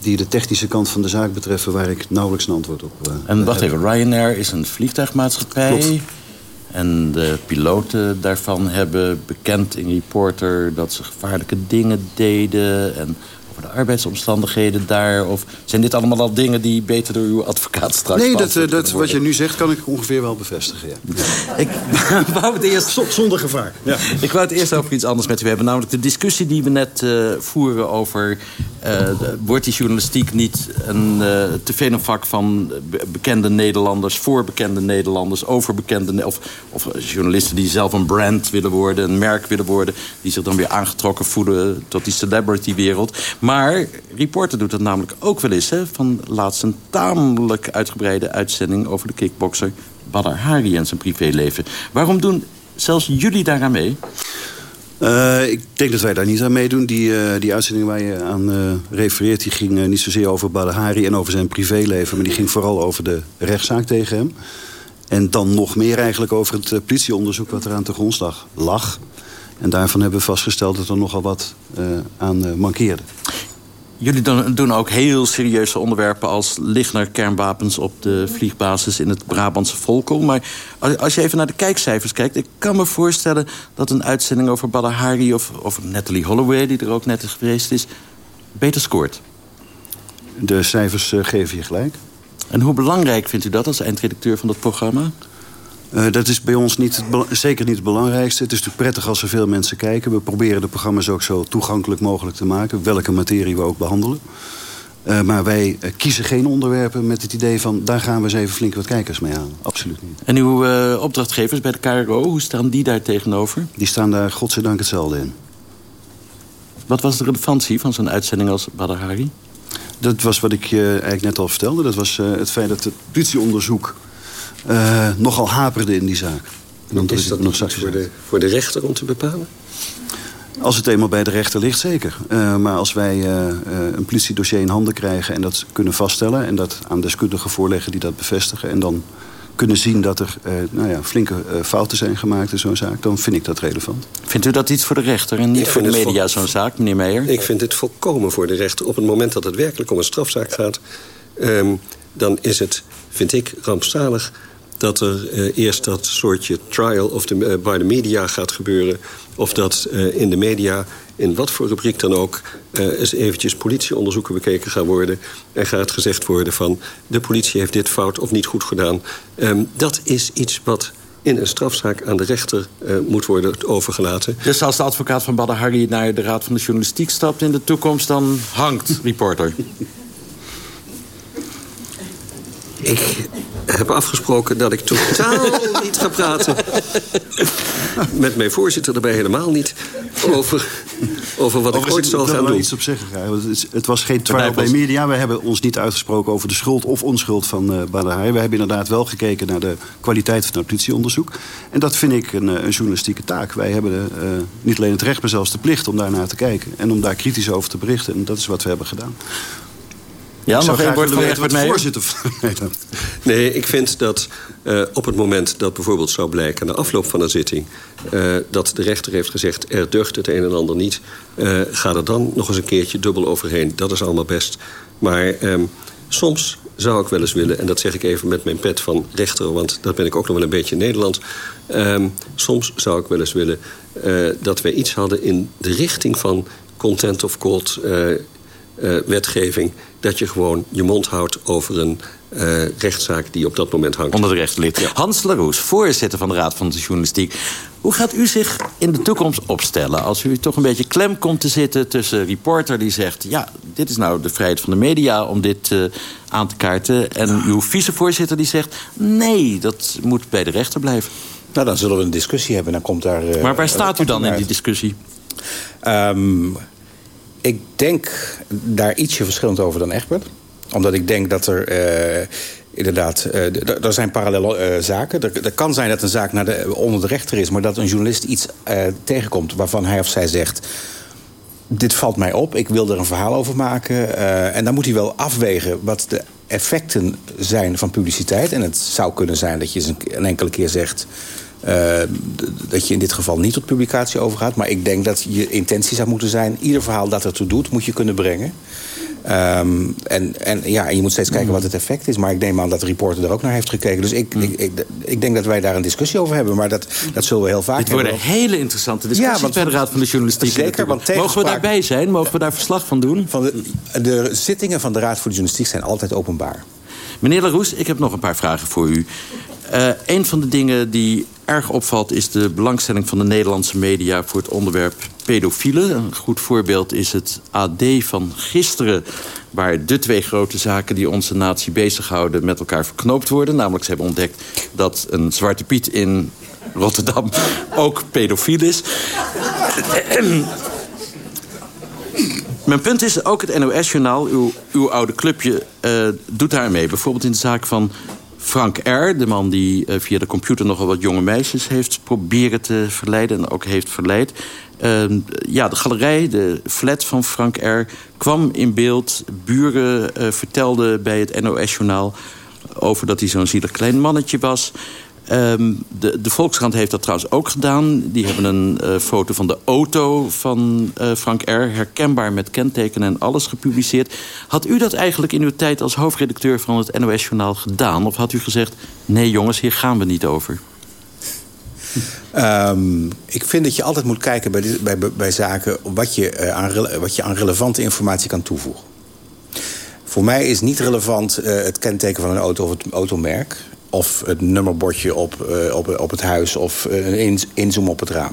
die de technische kant van de zaak betreffen... waar ik nauwelijks een antwoord op En wacht even, Ryanair is een vliegtuigmaatschappij... Klopt. En de piloten daarvan hebben bekend in Reporter... dat ze gevaarlijke dingen deden... en over de arbeidsomstandigheden daar? Of zijn dit allemaal al dingen die beter door uw advocaat straks... Nee, dat, uh, dat, wat je nu zegt kan ik ongeveer wel bevestigen, ja. (laughs) ik (laughs) wou het eerst... Zonder gevaar. Ja. Ik wou het eerst over iets anders met u hebben. Namelijk de discussie die we net uh, voeren over... Uh, wordt die journalistiek niet een te veel een vak van bekende Nederlanders... voor bekende Nederlanders, over bekende... Of, of journalisten die zelf een brand willen worden, een merk willen worden... die zich dan weer aangetrokken voelen tot die celebrity-wereld. Maar Reporter doet dat namelijk ook wel eens. Hè? Van laatst een tamelijk uitgebreide uitzending over de kickbokser Badr Hari en zijn privéleven. Waarom doen zelfs jullie daaraan mee? Uh, ik denk dat wij daar niet aan meedoen. Die, uh, die uitzending waar je aan uh, refereert... die ging niet zozeer over Badr Hari en over zijn privéleven... maar die ging vooral over de rechtszaak tegen hem. En dan nog meer eigenlijk over het politieonderzoek... wat er aan de grondslag lag. En daarvan hebben we vastgesteld dat er nogal wat uh, aan uh, mankeerde. Jullie doen ook heel serieuze onderwerpen als Ligner kernwapens op de vliegbasis in het Brabantse Volkel. Maar als je even naar de kijkcijfers kijkt, ik kan me voorstellen dat een uitzending over Badr Hari of over Natalie Holloway, die er ook net is geweest is, beter scoort. De cijfers uh, geven je gelijk. En hoe belangrijk vindt u dat als eindredacteur van dat programma? Uh, dat is bij ons niet zeker niet het belangrijkste. Het is natuurlijk prettig als er veel mensen kijken. We proberen de programma's ook zo toegankelijk mogelijk te maken. Welke materie we ook behandelen. Uh, maar wij uh, kiezen geen onderwerpen met het idee van... daar gaan we eens even flink wat kijkers mee halen. Absoluut niet. En uw opdrachtgevers bij de KRO, hoe staan die daar tegenover? Die staan daar godzijdank hetzelfde in. Wat was de relevantie van zo'n uitzending als Badr Hari? Dat was wat ik je eigenlijk net al vertelde. Dat was het feit dat het politieonderzoek uh, nogal haperde in die zaak. En dan is dat nog straks voor de, voor de rechter om te bepalen? Als het eenmaal bij de rechter ligt, zeker. Uh, maar als wij uh, een politiedossier in handen krijgen en dat kunnen vaststellen... en dat aan deskundigen voorleggen die dat bevestigen... en dan kunnen zien dat er nou ja, flinke fouten zijn gemaakt in zo'n zaak... dan vind ik dat relevant. Vindt u dat iets voor de rechter en niet voor de media zo'n zaak, meneer Meijer? Ik vind het volkomen voor de rechter. Op het moment dat het werkelijk om een strafzaak gaat... Um, dan is het, vind ik, rampzalig dat er uh, eerst dat soortje trial of de, uh, by the media gaat gebeuren... of dat uh, in de media, in wat voor rubriek dan ook... eens eventjes politieonderzoeken bekeken gaan worden... en gaat gezegd worden van... de politie heeft dit fout of niet goed gedaan. Um, dat is iets wat in een strafzaak aan de rechter uh, moet worden overgelaten. Dus als de advocaat van Badr Harry naar de Raad van de Journalistiek stapt in de toekomst... dan hangt reporter. Ik heb afgesproken dat ik totaal (laughs) niet ga praten. Met mijn voorzitter erbij helemaal niet. Over, over wat ik ooit zal gaan doen. iets op zeggen graag. Het, het was geen trial bij media. We hebben ons niet uitgesproken over de schuld of onschuld van uh, We hebben inderdaad wel gekeken naar de kwaliteit van het politieonderzoek. En dat vind ik een, een journalistieke taak. Wij hebben uh, niet alleen het recht, maar zelfs de plicht om daar naar te kijken. En om daar kritisch over te berichten. En dat is wat we hebben gedaan. Ja, nog één woord van Egbert Meijer? Voorzitter. nee, ik vind dat uh, op het moment dat bijvoorbeeld zou blijken... na afloop van een zitting... Uh, dat de rechter heeft gezegd, er deugt het een en ander niet... Uh, ga er dan nog eens een keertje dubbel overheen. Dat is allemaal best. Maar um, soms zou ik wel eens willen... en dat zeg ik even met mijn pet van rechter... want dat ben ik ook nog wel een beetje in Nederland... Um, soms zou ik wel eens willen dat wij iets hadden... in de richting van content of court uh, wetgeving... dat je gewoon je mond houdt over een uh, rechtszaak die op dat moment hangt. Onder de rechter ligt. Ja. Hans Laroes, voorzitter van de Raad van de Journalistiek. Hoe gaat u zich in de toekomst opstellen... als u toch een beetje klem komt te zitten tussen een reporter die zegt... ja, dit is nou de vrijheid van de media om dit uh, aan te kaarten... en uw vicevoorzitter die zegt... nee, dat moet bij de rechter blijven. Nou, dan zullen we een discussie hebben. Dan komt daar, uh, maar waar staat u dan in die discussie? Um, ik denk daar ietsje verschillend over dan Egbert. Omdat ik denk dat er... Uh, inderdaad, uh, er zijn parallele uh, zaken. Er, kan zijn dat een zaak naar de, onder de rechter is... maar dat een journalist iets tegenkomt waarvan hij of zij zegt... dit valt mij op, ik wil er een verhaal over maken. En dan moet hij wel afwegen wat de effecten zijn van publiciteit. En het zou kunnen zijn dat je eens een enkele keer zegt... Uh, dat je in dit geval niet tot publicatie overgaat. Maar ik denk dat je intentie zou moeten zijn... ieder verhaal dat ertoe doet, moet je kunnen brengen. Um, en, en, ja, en je moet steeds kijken wat het effect is. Maar ik neem aan dat de reporter er ook naar heeft gekeken. Dus ik, ik, ik, ik, denk dat wij daar een discussie over hebben. Maar dat, dat zullen we heel vaak Dit worden hebben. hele interessante discussies ja, bij de Raad van de Journalistiek. Zeker, want Mogen we daarbij zijn? Mogen we daar verslag van doen? Van de, de zittingen van de Raad voor de Journalistiek zijn altijd openbaar. Meneer Laroes, ik heb nog een paar vragen voor u. Uh, een van de dingen die erg opvalt is de belangstelling van de Nederlandse media voor het onderwerp pedofielen. Een goed voorbeeld is het AD van gisteren, waar de twee grote zaken die onze natie bezighouden met elkaar verknoopt worden. Namelijk, ze hebben ontdekt dat een Zwarte Piet in Rotterdam (laughs) ook pedofiel is. (clears throat) Mijn punt is, ook het NOS-journaal, uw, uw oude clubje, uh, doet daar mee. Bijvoorbeeld in de zaak van Frank R., de man die uh, via de computer nogal wat jonge meisjes heeft proberen te verleiden en ook heeft verleid. Uh, ja, de galerij, de flat van Frank R. kwam in beeld. Buren uh, vertelden bij het NOS-journaal over dat hij zo'n zielig klein mannetje was. Um, de, de Volkskrant heeft dat trouwens ook gedaan. Die hebben een uh, foto van de auto van uh, Frank R. herkenbaar met kentekenen en alles gepubliceerd. Had u dat eigenlijk in uw tijd als hoofdredacteur van het NOS-journaal gedaan? Of had u gezegd, nee jongens, hier gaan we niet over? Um, ik vind dat je altijd moet kijken bij, bij, bij zaken... Wat je, uh, aan, wat je aan relevante informatie kan toevoegen. Voor mij is niet relevant het kenteken van een auto of het automerk of het nummerbordje op, uh, op, op het huis of uh, een inzoom op het raam.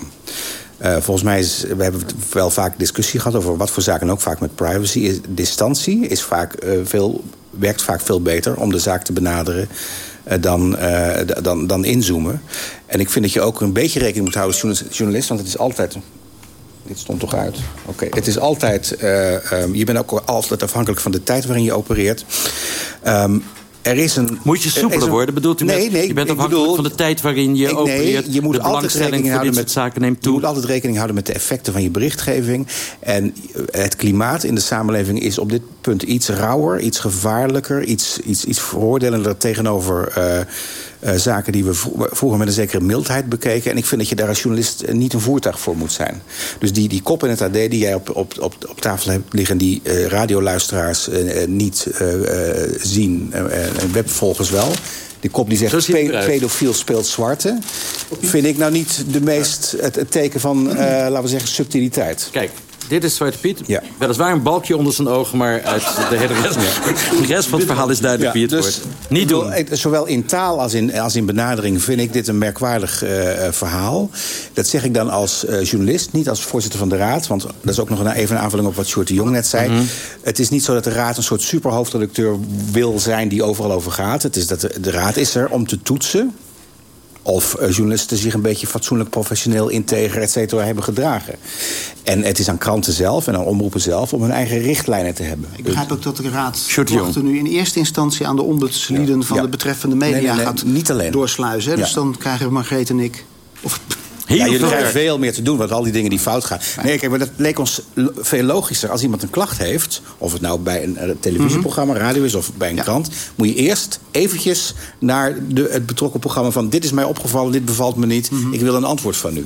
Uh, volgens mij is, we hebben wel vaak discussie gehad over wat voor zaken, ook vaak met privacy. Is, distantie is vaak, veel, werkt vaak veel beter om de zaak te benaderen dan, dan, dan inzoomen. En ik vind dat je ook een beetje rekening moet houden als journalist, want het is altijd dit stond toch uit? Oké, het is altijd... Um, je bent ook altijd afhankelijk van de tijd waarin je opereert. Um, er is een, moet je soepeler een, worden? Bedoelt u nee, met, nee, je bent afhankelijk bedoel, van de tijd waarin je ik, opereert. Nee, je moet de altijd rekening houden met zaken neemt toe. Je moet altijd rekening houden met de effecten van je berichtgeving. En het klimaat in de samenleving is op dit punt iets rauwer, iets gevaarlijker, iets, iets, iets veroordelender tegenover. Uh, uh, zaken die we vroeger met een zekere mildheid bekeken. En ik vind dat je daar als journalist niet een voertuig voor moet zijn. Dus die, die kop in het AD die jij op, op, op, op tafel hebt liggen... die uh, radioluisteraars uh, niet zien, en webvolgers wel... Die kop die zegt, pe pedofiel speelt zwarte... vind ik nou niet de meest, het, het teken van, laten we zeggen, subtiliteit. Kijk, dit is Zwarte Piet. Ja. Weliswaar een balkje onder zijn ogen, maar uit de hele rest, de rest van het verhaal is duidelijk wie het dus, wordt. Niet doen. Bedoel, zowel in taal als in, als in benadering vind ik dit een merkwaardig uh, verhaal. Dat zeg ik dan als uh, journalist, niet als voorzitter van de Raad. Want dat is ook nog een, even een aanvulling op wat Sjoerd de Jong net zei. Mm -hmm. Het is niet zo dat de Raad een soort superhoofdredacteur wil zijn... die overal over gaat. Het is dat de, de Raad is er om te toetsen of uh, journalisten zich een beetje fatsoenlijk, professioneel, integer, et cetera, hebben gedragen. En het is aan kranten zelf en aan omroepen zelf om hun eigen richtlijnen te hebben. Ik begrijp ook dat de raad klachten nu in eerste instantie aan de ombudslieden ja. van ja. de betreffende media nee, nee, nee, gaat niet alleen. doorsluizen. Dus dan krijgen Margreet en ik. Of ja, jullie krijgen veel meer te doen, want al die dingen die fout gaan. Nee, kijk, maar dat leek ons veel logischer. Als iemand een klacht heeft, of het nou bij een, een televisieprogramma, radio is of bij een ja. krant, moet je eerst eventjes naar de, het betrokken programma van dit is mij opgevallen, dit bevalt me niet, mm -hmm. ik wil een antwoord van u.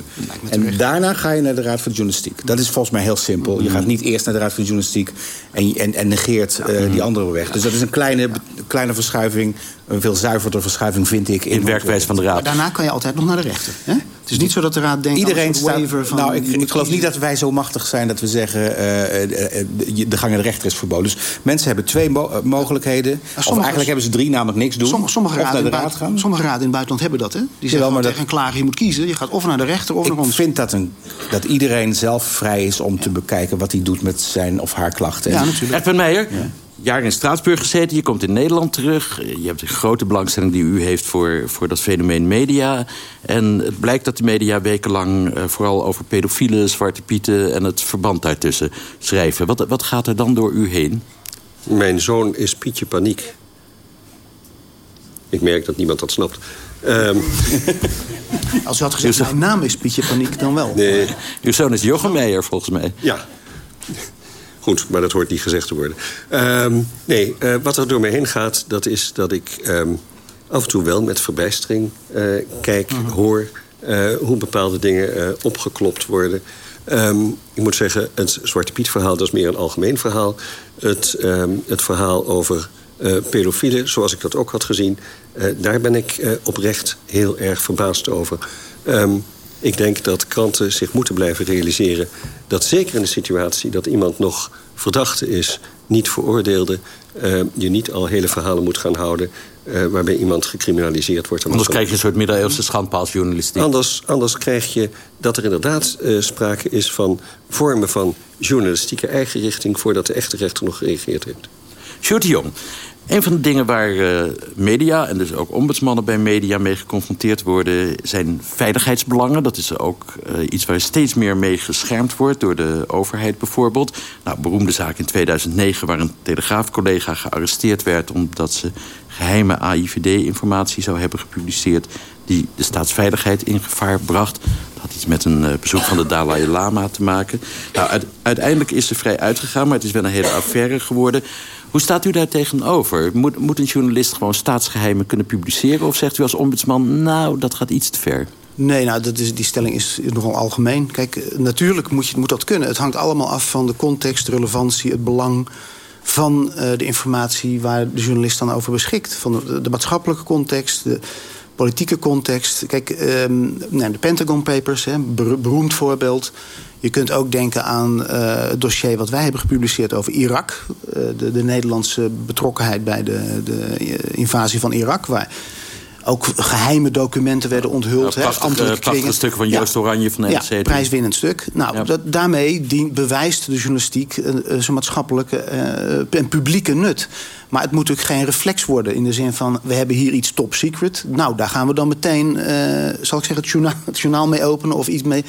En terecht. daarna ga je naar de Raad de Journalistiek. Dat is volgens mij heel simpel. Mm -hmm. Je gaat niet eerst naar de Raad de Journalistiek en, en, en negeert ja. uh, die andere weg. Dus dat is een kleine, kleine verschuiving, een veel zuiverder verschuiving, vind ik. In, in werkwijze van de Raad. Maar daarna kan je altijd nog naar de rechter. Hè? Het is niet zo dat de Raad denkt... Iedereen staat, van, nou, ik, ik geloof niet dat wij zo machtig zijn dat we zeggen... Uh, uh, de gang naar de rechter is verboden. Dus mensen hebben twee mo mogelijkheden. Ja, sommige, of eigenlijk hebben ze drie, namelijk niks doen. Sommige, sommige, raden, naar de raad gaan. sommige raden in het buitenland hebben dat. Hè? Die zeggen ja, maar tegen een klager, je moet kiezen. Je gaat of naar de rechter of ik naar ons. Ik vind dat, een, dat iedereen zelf vrij is om te bekijken... wat hij doet met zijn of haar klachten. Ja, natuurlijk. Edwin Meijer, ja jaar in Straatsburg gezeten. Je komt in Nederland terug. Je hebt een grote belangstelling die u heeft voor, voor dat fenomeen media. En het blijkt dat de media wekenlang uh, vooral over pedofielen, zwarte pieten... en het verband daartussen schrijven. Wat, wat gaat er dan door u heen? Mijn zoon is Pietje Paniek. Ik merk dat niemand dat snapt. Um... (laughs) Als u had gezegd, mijn naam is Pietje Paniek, dan wel. Nee. Uw zoon is Jochem Meijer, volgens mij. Ja. Goed, maar dat hoort niet gezegd te worden. Ehm, nee, uh, wat er door me heen gaat, dat is dat ik um, af en toe wel met verbijstering uh, kijk, mm -hmm. hoor... Uh, hoe bepaalde dingen opgeklopt worden. Um, ik moet zeggen, het Zwarte Piet verhaal, dat is meer een algemeen verhaal. Het, het verhaal over pedofielen, zoals ik dat ook had gezien... daar ben ik oprecht heel erg verbaasd over. Ik denk dat kranten zich moeten blijven realiseren... dat zeker in de situatie dat iemand nog verdachte is... niet veroordeelde, uh, je niet al hele verhalen moet gaan houden... Uh, waarbij iemand gecriminaliseerd wordt. Anders krijg je een soort middeleeuwse schandpaalsjournalistiek. Anders, anders krijg je dat er inderdaad uh, sprake is van vormen van journalistieke eigenrichting... voordat de echte rechter nog gereageerd heeft. Sjoerd Jong, een van de dingen waar uh, media en dus ook ombudsmannen bij media mee geconfronteerd worden... zijn veiligheidsbelangen. Dat is ook uh, iets waar steeds meer mee geschermd wordt door de overheid bijvoorbeeld. Nou, beroemde zaak in 2009 waar een telegraafcollega gearresteerd werd... omdat ze geheime AIVD-informatie zou hebben gepubliceerd... die de staatsveiligheid in gevaar bracht. Dat had iets met een uh, bezoek van de Dalai Lama te maken. Nou, uiteindelijk is ze vrij uitgegaan, maar het is wel een hele affaire geworden... Hoe staat u daar tegenover? Moet, moet een journalist gewoon staatsgeheimen kunnen publiceren? Of zegt u als ombudsman, nou, dat gaat iets te ver? Nee, nou, dat is, die stelling is, nogal algemeen. Kijk, natuurlijk moet, je, moet dat kunnen. Het hangt allemaal af van de context, de relevantie, het belang van uh, de informatie waar de journalist dan over beschikt. Van de, de maatschappelijke context, de politieke context. Kijk, um, nee, de Pentagon Papers, hè, beroemd voorbeeld. Je kunt ook denken aan uh, het dossier wat wij hebben gepubliceerd over Irak. Uh, de, de, Nederlandse betrokkenheid bij de, de invasie van Irak. Waar ook geheime documenten werden onthuld. Ja, prachtig, prachtige stukken van Joost ja. Oranje van de NRC. Ja, prijswinnend stuk. Nou, ja. dat, daarmee dient, bewijst de journalistiek uh, zijn maatschappelijke en publieke nut. Maar het moet ook geen reflex worden in de zin van... we hebben hier iets top secret. Nou, daar gaan we dan meteen, zal ik zeggen, het journaal, het journaal mee openen... of iets mee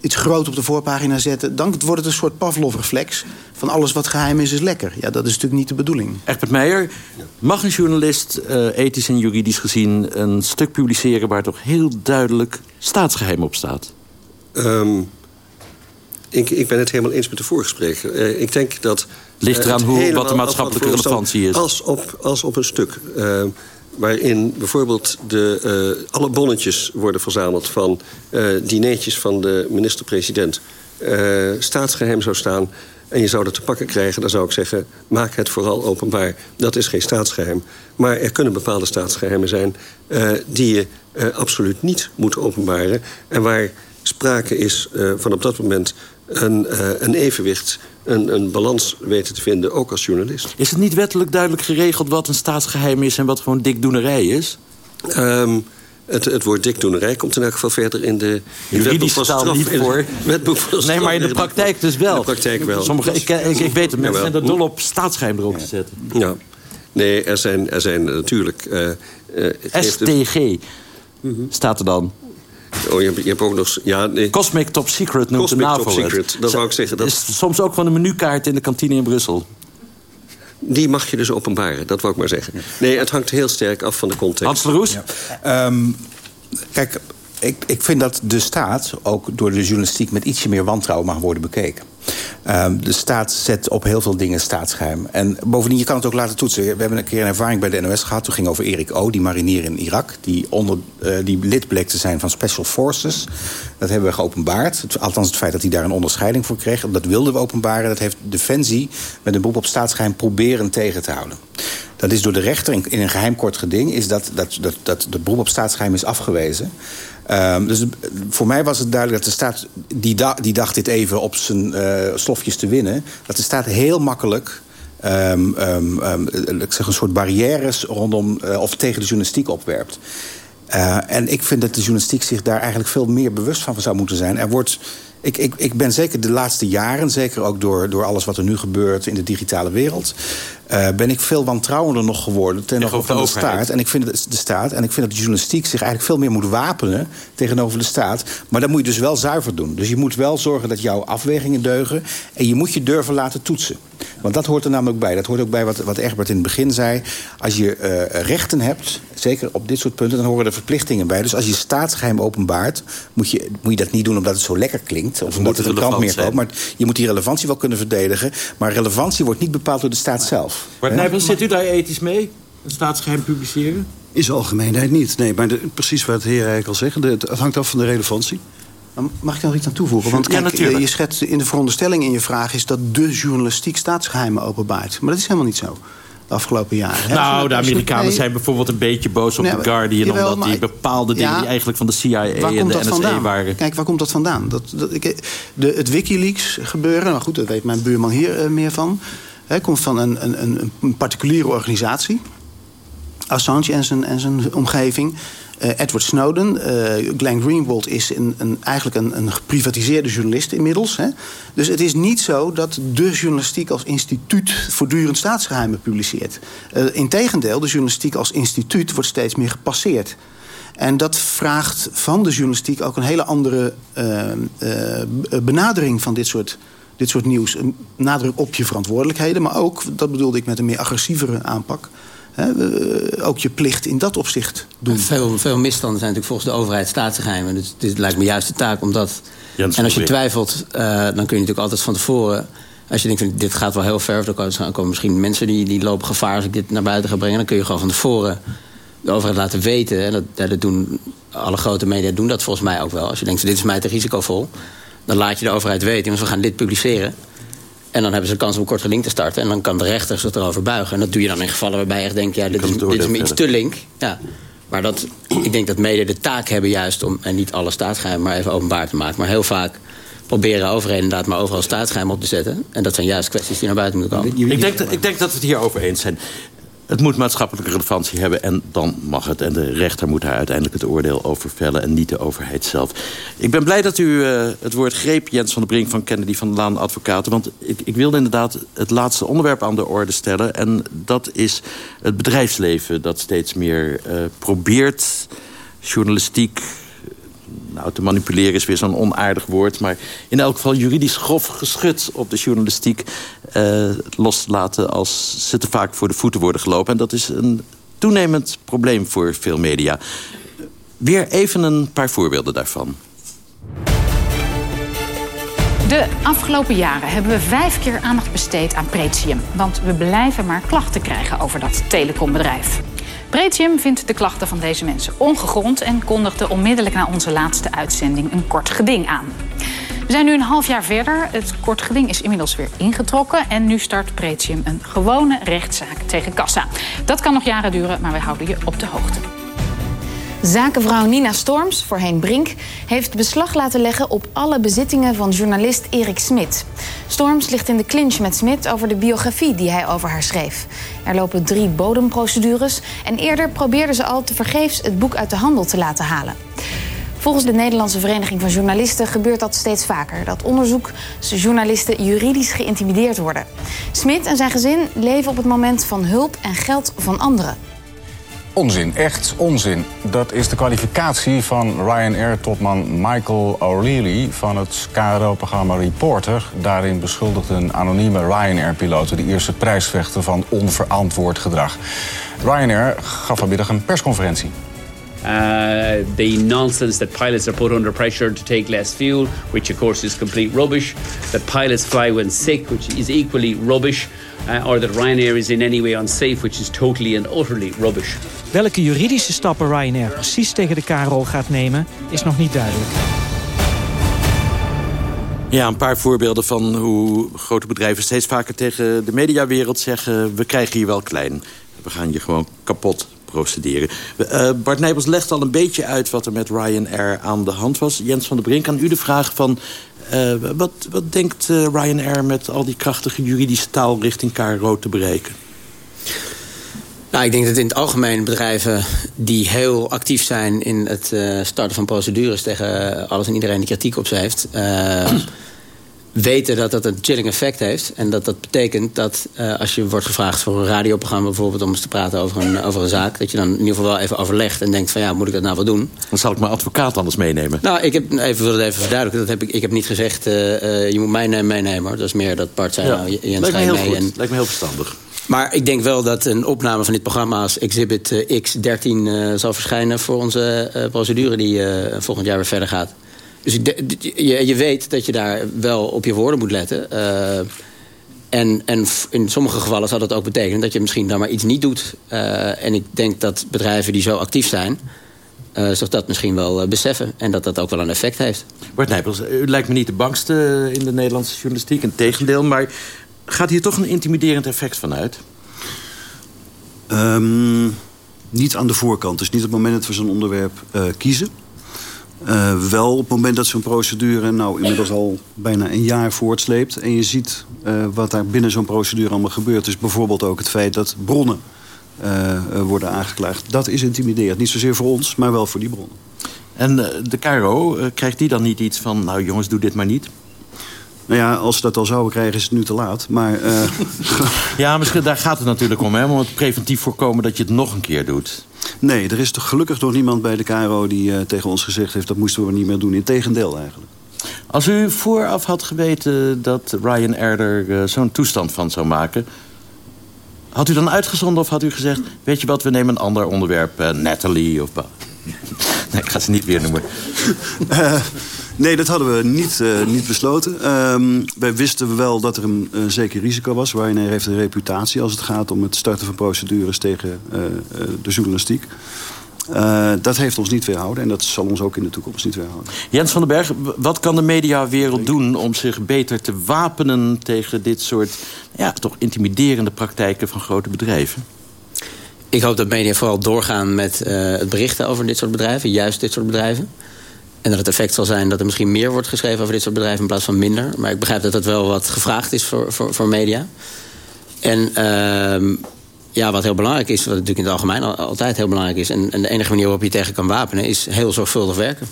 iets groot op de voorpagina zetten... dan wordt het een soort Pavlov-reflex van alles wat geheim is, is lekker. Ja, dat is natuurlijk niet de bedoeling. Egbert Meijer, mag een journalist uh, ethisch en juridisch gezien... een stuk publiceren waar toch heel duidelijk staatsgeheim op staat? Um, ik, ik ben het helemaal eens met de voorgespreker. Uh, ik denk dat... Ligt eraan uh, hoe, wat de maatschappelijke relevantie is. Als op, als op een stuk waarin bijvoorbeeld de, uh, alle bonnetjes worden verzameld... van uh, dineetjes van de minister-president staatsgeheim zou staan... en je zou dat te pakken krijgen, dan zou ik zeggen... maak het vooral openbaar. Dat is geen staatsgeheim. Maar er kunnen bepaalde staatsgeheimen zijn... die je absoluut niet moet openbaren... en waar sprake is van op dat moment een, uh, een evenwicht, een, een balans weten te vinden, ook als journalist. Is het niet wettelijk duidelijk geregeld wat een staatsgeheim is... en wat gewoon dikdoenerij is? Um, het, het woord dikdoenerij komt in elk geval verder in de... Juridische taal niet voor. Nee, maar in de praktijk dus wel. In de praktijk wel. Sommige, ik, ik, ik weet het, mensen zijn er dol op staatsgeheim erop te zetten. Ja. Nee, er zijn, er zijn natuurlijk... Uh, uh, STG het... staat er dan. Oh, je hebt, ook nog... Ja, nee. Cosmic Top Secret noemt Cosmic de NAVO Top Secret, dat zou ik zeggen. Dat is soms ook van de menukaart in de kantine in Brussel. Die mag je dus openbaren, dat wou ik maar zeggen. Nee, het hangt heel sterk af van de context. Hans de Roes? Ja. Um, kijk, ik, ik vind dat de staat ook door de journalistiek... met ietsje meer wantrouwen mag worden bekeken. Um, de staat zet op heel veel dingen staatsgeheim. En bovendien, je kan het ook laten toetsen. We hebben een keer een ervaring bij de NOS gehad. Toen ging over Erik O., die marinier in Irak. Die, onder, uh, die lid bleek te zijn van Special Forces. Dat hebben we geopenbaard. Althans het feit dat hij daar een onderscheiding voor kreeg. Dat wilden we openbaren. Dat heeft Defensie met een beroep op staatsgeheim proberen tegen te houden. Dat is door de rechter in, een geheim kort geding... is dat, dat, dat, dat de beroep op staatsgeheim is afgewezen. Um, dus voor mij was het duidelijk dat de staat... die, die dacht dit even op zijn uh, slofjes te winnen... dat de staat heel makkelijk... Um, um, ik zeg een soort barrières rondom uh, of tegen de journalistiek opwerpt. En ik vind dat de journalistiek zich daar eigenlijk veel meer bewust van zou moeten zijn. Er wordt ik, ik, ik ben zeker de laatste jaren, zeker ook door, door alles wat er nu gebeurt in de digitale wereld, uh, ben ik veel wantrouwender nog geworden ten opzichte van de, de staat. En ik vind de staat en ik vind dat de journalistiek zich eigenlijk veel meer moet wapenen tegenover de staat. Maar dat moet je dus wel zuiver doen. Dus je moet wel zorgen dat jouw afwegingen deugen en je moet je durven laten toetsen. Want dat hoort er namelijk ook bij. Dat hoort ook bij wat, wat Egbert in het begin zei. Als je uh, rechten hebt, zeker op dit soort punten... dan horen er verplichtingen bij. Dus als je staatsgeheim openbaart... moet je, moet je dat niet doen omdat het zo lekker klinkt... of omdat er een krant meer koopt. Maar je moet die relevantie wel kunnen verdedigen. Maar relevantie wordt niet bepaald door de staat zelf. Maar Nijpels, zit u daar ethisch mee? Een staatsgeheim publiceren? Is de algemeenheid niet. Nee, maar de, precies wat de heer eigenlijk al zegt. het hangt af van de relevantie. Mag ik nog iets aan toevoegen? Want kijk, je schetst in de veronderstelling in je vraag... is dat de journalistiek staatsgeheimen openbaart. Maar dat is helemaal niet zo de afgelopen jaren. Nou, de Amerikanen zijn bijvoorbeeld een beetje boos op de Guardian... Jawel, omdat die bepaalde dingen die eigenlijk van de CIA en de NSA vandaan? waren. Kijk, waar komt dat vandaan? Dat, dat, ik, de, het Wikileaks gebeuren, nou goed, dat weet mijn buurman hier uh, meer van... Hè, komt van een, een, een particuliere organisatie... Assange en zijn, en zijn omgeving... Uh, Edward Snowden, uh, Glenn Greenwald is een, een, eigenlijk een, een, geprivatiseerde journalist inmiddels. Hè. Dus het is niet zo dat de journalistiek als instituut voortdurend staatsgeheimen publiceert. Uh, Integendeel, de journalistiek als instituut wordt steeds meer gepasseerd. En dat vraagt van de journalistiek ook een hele andere benadering van dit soort, dit soort nieuws. Een nadruk op je verantwoordelijkheden, maar ook, dat bedoelde ik met een meer agressievere aanpak ook je plicht in dat opzicht doen. Veel, veel misstanden zijn natuurlijk volgens de overheid staatsgeheimen. Dus dit lijkt me juist de taak om dat... en als je twijfelt, uh, dan kun je natuurlijk altijd van tevoren... Als je denkt, dit gaat wel heel ver... dan komen misschien mensen die, die lopen gevaar als ik dit naar buiten ga brengen... dan kun je gewoon van tevoren de overheid laten weten. En dat, dat doen, alle grote media doen dat volgens mij ook wel. Als je denkt, dit is mij te risicovol... dan laat je de overheid weten, want we gaan dit publiceren... En dan hebben ze de kans om kort geding te starten. En dan kan de rechter zich erover buigen. En dat doe je dan in gevallen waarbij je echt denkt... ja, dit is, dit is me iets te link. Ja. Maar dat, ik denk dat mede de taak hebben juist om... en niet alle staatsgeheimen maar even openbaar te maken. Maar heel vaak proberen overheden inderdaad maar overal staatsgeheim op te zetten. En dat zijn juist kwesties die naar buiten moeten komen. Ik denk, ik denk dat we het hier over eens zijn. Het moet maatschappelijke relevantie hebben en dan mag het. En de rechter moet daar uiteindelijk het oordeel over vellen... en niet de overheid zelf. Ik ben blij dat u uh, het woord greep, Jens van der Brink van Kennedy van de Laan Advocaten. Want ik, ik wilde inderdaad het laatste onderwerp aan de orde stellen. En dat is het bedrijfsleven dat steeds meer uh, probeert journalistiek nou, te manipuleren is weer zo'n onaardig woord... maar in elk geval juridisch grof geschut op de journalistiek uh, los te laten... als ze te vaak voor de voeten worden gelopen. En dat is een toenemend probleem voor veel media. Weer even een paar voorbeelden daarvan. De afgelopen jaren hebben we vijf keer aandacht besteed aan Pretium. Want we blijven maar klachten krijgen over dat telecombedrijf. Pretium vindt de klachten van deze mensen ongegrond... en kondigde onmiddellijk na onze laatste uitzending een kort geding aan. We zijn nu een half jaar verder. Het kort geding is inmiddels weer ingetrokken... en nu start Pretium een gewone rechtszaak tegen Kassa. Dat kan nog jaren duren, maar wij houden je op de hoogte. Zakenvrouw Nina Storms, voorheen Brink, heeft beslag laten leggen op alle bezittingen van journalist Erik Smit. Storms ligt in de clinch met Smit over de biografie die hij over haar schreef. Er lopen drie bodemprocedures en eerder probeerde ze al te vergeefs het boek uit de handel te laten halen. Volgens de Nederlandse Vereniging van Journalisten gebeurt dat steeds vaker. Dat onderzoek journalisten juridisch geïntimideerd worden. Smit en zijn gezin leven op het moment van hulp en geld van anderen. Onzin, echt onzin. Dat is de kwalificatie van Ryanair-topman Michael O'Reilly van het KRO-programma Reporter. Daarin beschuldigt een anonieme Ryanair-piloot de eerste prijsvechter van onverantwoord gedrag. Ryanair gaf vanmiddag een persconferentie. Uh, the nonsense that pilots are put under pressure to take less fuel, which of course is complete rubbish. That pilots fly when sick, which is equally rubbish. Uh, or that Ryanair is in any way unsafe, which is totally and utterly rubbish. Welke juridische stappen Ryanair precies tegen de KRO gaat nemen, is nog niet duidelijk. Ja, een paar voorbeelden van hoe grote bedrijven steeds vaker tegen de mediawereld zeggen... we krijgen hier wel klein. We gaan je gewoon kapot procederen. Uh, Bart Nijpels legt al een beetje uit wat er met Ryanair aan de hand was. Jens van der Brink, aan u de vraag van... Uh, wat, wat denkt uh, Ryanair met al die krachtige juridische taal richting KRO te bereiken? Nou, ik denk dat in het algemeen bedrijven die heel actief zijn... in het starten van procedures tegen alles en iedereen die kritiek op ze heeft... weten dat dat een chilling effect heeft. En dat dat betekent dat uh, als je wordt gevraagd voor een radioprogramma... bijvoorbeeld om eens te praten over een, over een zaak... dat je dan in ieder geval wel even overlegt en denkt van ja, moet ik dat nou wel doen? Dan zal ik mijn advocaat anders meenemen. Nou, ik heb, even, wil het even verduidelijken. Dat heb ik, ik heb niet gezegd, uh, uh, je moet mij meenemen. Hoor. Dat is meer dat Bart zei, ja. nou, Jens Lijkt me heel mee. En, Lijkt me heel verstandig. maar ik denk wel dat een opname van dit programma als Exhibit uh, X13 uh, zal verschijnen... voor onze procedure die volgend jaar weer verder gaat. Dus je, je, weet dat je daar wel op je woorden moet letten. Uh, en, en in sommige gevallen zou dat ook betekenen dat je misschien daar maar iets niet doet. Uh, en ik denk dat bedrijven die zo actief zijn... Uh, zich dat misschien wel beseffen. En dat dat ook wel een effect heeft. Bart Nijpels, u lijkt me niet de bangste in de Nederlandse journalistiek. Een tegendeel, maar gaat hier toch een intimiderend effect van uit? Um, niet aan de voorkant. Dus niet op het moment dat we zo'n onderwerp kiezen. Uh, wel op het moment dat zo'n procedure nou inmiddels al bijna een jaar voortsleept... en je ziet uh, wat daar binnen zo'n procedure allemaal gebeurt... dus bijvoorbeeld ook het feit dat bronnen uh, worden aangeklaagd. Dat is intimiderend. Niet zozeer voor ons, maar wel voor die bronnen. En de KRO, krijgt die dan niet iets van... nou jongens, doe dit maar niet? Nou ja, als ze dat al zouden krijgen, is het nu te laat. Maar, uh... (laughs) ja, misschien, daar gaat het natuurlijk om, hè? Om het preventief voorkomen dat je het nog een keer doet. Nee, er is toch gelukkig nog niemand bij de KRO die uh, tegen ons gezegd heeft... dat moesten we niet meer doen. Integendeel eigenlijk. Als u vooraf had geweten dat Ryanair er uh, zo'n toestand van zou maken... had u dan uitgezonden of had u gezegd... weet je wat, we nemen een ander onderwerp, Natalie of... (laughs) nee, ik ga ze niet weer noemen. Nee, dat hadden we niet, uh, niet besloten. Um, wij wisten wel dat er een, een zeker risico was. Ryanair heeft een reputatie als het gaat om het starten van procedures tegen uh, uh, de journalistiek. Uh, dat heeft ons niet weerhouden en dat zal ons ook in de toekomst niet weerhouden. Jens van den Berg, wat kan de mediawereld doen om zich beter te wapenen tegen dit soort ja, toch intimiderende praktijken van grote bedrijven? Ik hoop dat media vooral doorgaan met het berichten over dit soort bedrijven, juist dit soort bedrijven. En dat het effect zal zijn dat er misschien meer wordt geschreven over dit soort bedrijven in plaats van minder. Maar ik begrijp dat dat wel wat gevraagd is voor, voor, voor media. En uh, ja, wat heel belangrijk is, wat natuurlijk in het algemeen altijd heel belangrijk is... en, en de enige manier waarop je tegen kan wapenen, is heel zorgvuldig werken.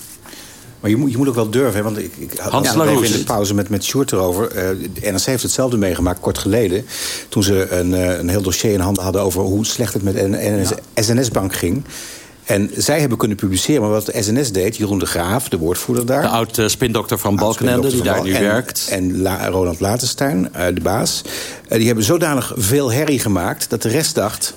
Maar je moet, je moet ook wel durven, hè? want ik, ik had ja, even in de pauze met, met Sjoerd erover. Uh, de NRC heeft hetzelfde meegemaakt, kort geleden. Toen ze een, uh, een heel dossier in handen hadden over hoe slecht het met de ja. SNS-bank ging. En zij hebben kunnen publiceren, maar wat de SNS deed... Jeroen de Graaf, de woordvoerder daar... De oud-spindokter van Balkenende, die daar nu en, werkt. En La Roland Latenstein, uh, de baas. Uh, die hebben zodanig veel herrie gemaakt... dat de rest dacht,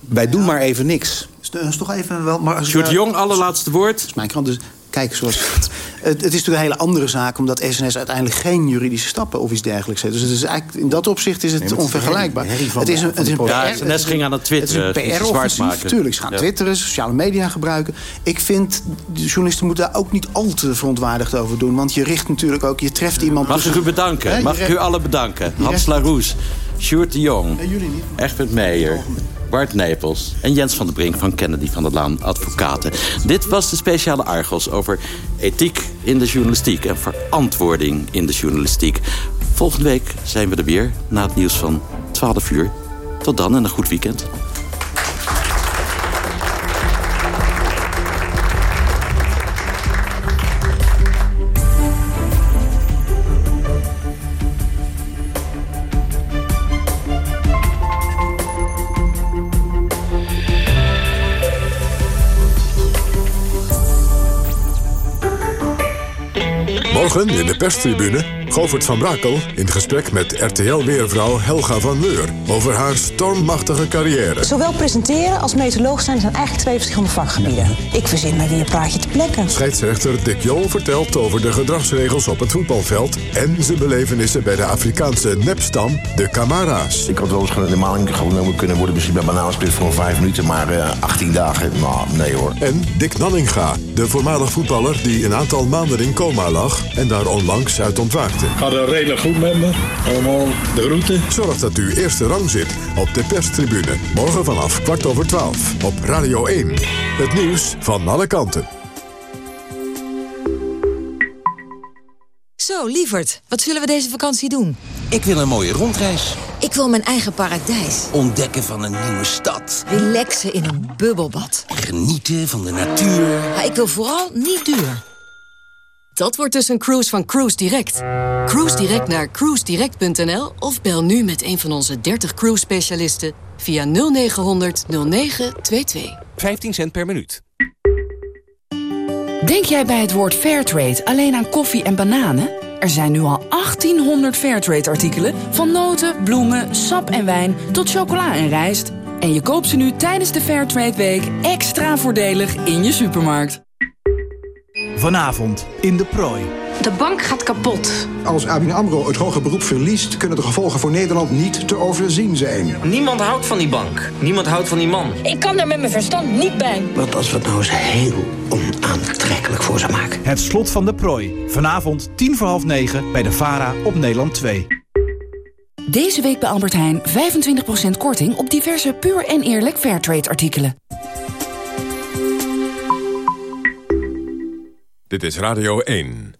wij doen maar even niks. Dat is toch even wel... Maar als Sjoerd Jong, allerlaatste woord. Dat is mijn krant, dus kijk zoals... het, het is natuurlijk een hele andere zaak... omdat SNS uiteindelijk geen juridische stappen of iets dergelijks heeft. Dus het is eigenlijk, in dat opzicht is het nee, onvergelijkbaar. Het is, het is een, het is een ja, PR, SNS ging aan het twitteren. Het is een PR-offensief, natuurlijk. Ze gaan ja. twitteren, sociale media gebruiken. Ik vind, de journalisten moeten daar ook niet al te verontwaardigd over doen. Want je richt natuurlijk ook, je treft iemand... Mag ik u bedanken? Hè, Mag ik u alle bedanken? Hans Laroes, Sjoerd de Jong, niet. Egbert Meijer... Bart Nijpels en Jens van der Brink van Kennedy van der Laan Advocaten. Dit was de speciale Argos over ethiek in de journalistiek... en verantwoording in de journalistiek. Volgende week zijn we er weer na het nieuws van 12 uur. Tot dan en een goed weekend. Morgen in de perstribune Govert van Brakel in gesprek met RTL-weervrouw Helga van Leur... over haar stormachtige carrière. Zowel presenteren als meteoroloog zijn zijn eigenlijk twee verschillende vakgebieden. Ik verzin maar weer een praatje te plekken. Scheidsrechter Dick Jol vertelt over de gedragsregels op het voetbalveld... en zijn belevenissen bij de Afrikaanse nepstam, de Camara's. Ik had wel eens normaal genomen kunnen worden misschien bij bananensplit voor vijf minuten... maar uh, 18 dagen, nou, nee hoor. En Dick Nanninga, de voormalig voetballer die een aantal maanden in coma lag... en daar onlangs uit ontwaakte. Gaat er redelijk goed met me. Allemaal de groeten. Zorg dat u eerste rang zit op de perstribune. Morgen vanaf kwart over twaalf op Radio 1. Het nieuws van alle kanten. Zo, lieverd, wat zullen we deze vakantie doen? Ik wil een mooie rondreis. Ik wil mijn eigen paradijs. Ontdekken van een nieuwe stad. Relaxen in een bubbelbad. Genieten van de natuur. Maar ik wil vooral niet duur. Dat wordt dus een cruise van Cruise Direct. Cruise Direct naar cruisedirect.nl of bel nu met een van onze 30 cruise specialisten via 0900 0922. 15 cent per minuut. Denk jij bij het woord Fairtrade alleen aan koffie en bananen? Er zijn nu al 1800 Fairtrade-artikelen... van noten, bloemen, sap en wijn tot chocola en rijst. En je koopt ze nu tijdens de Fairtrade Week extra voordelig in je supermarkt. Vanavond in De Prooi. De bank gaat kapot. Als ABN AMRO het hoger beroep verliest... kunnen de gevolgen voor Nederland niet te overzien zijn. Niemand houdt van die bank. Niemand houdt van die man. Ik kan er met mijn verstand niet bij. Wat als we het nou eens heel onaantrekkelijk voor ze maken? Het slot van De Prooi. Vanavond tien voor half negen bij de VARA op Nederland 2. Deze week bij Albert Heijn 25% korting op diverse puur en eerlijk Fairtrade artikelen. Dit is Radio 1.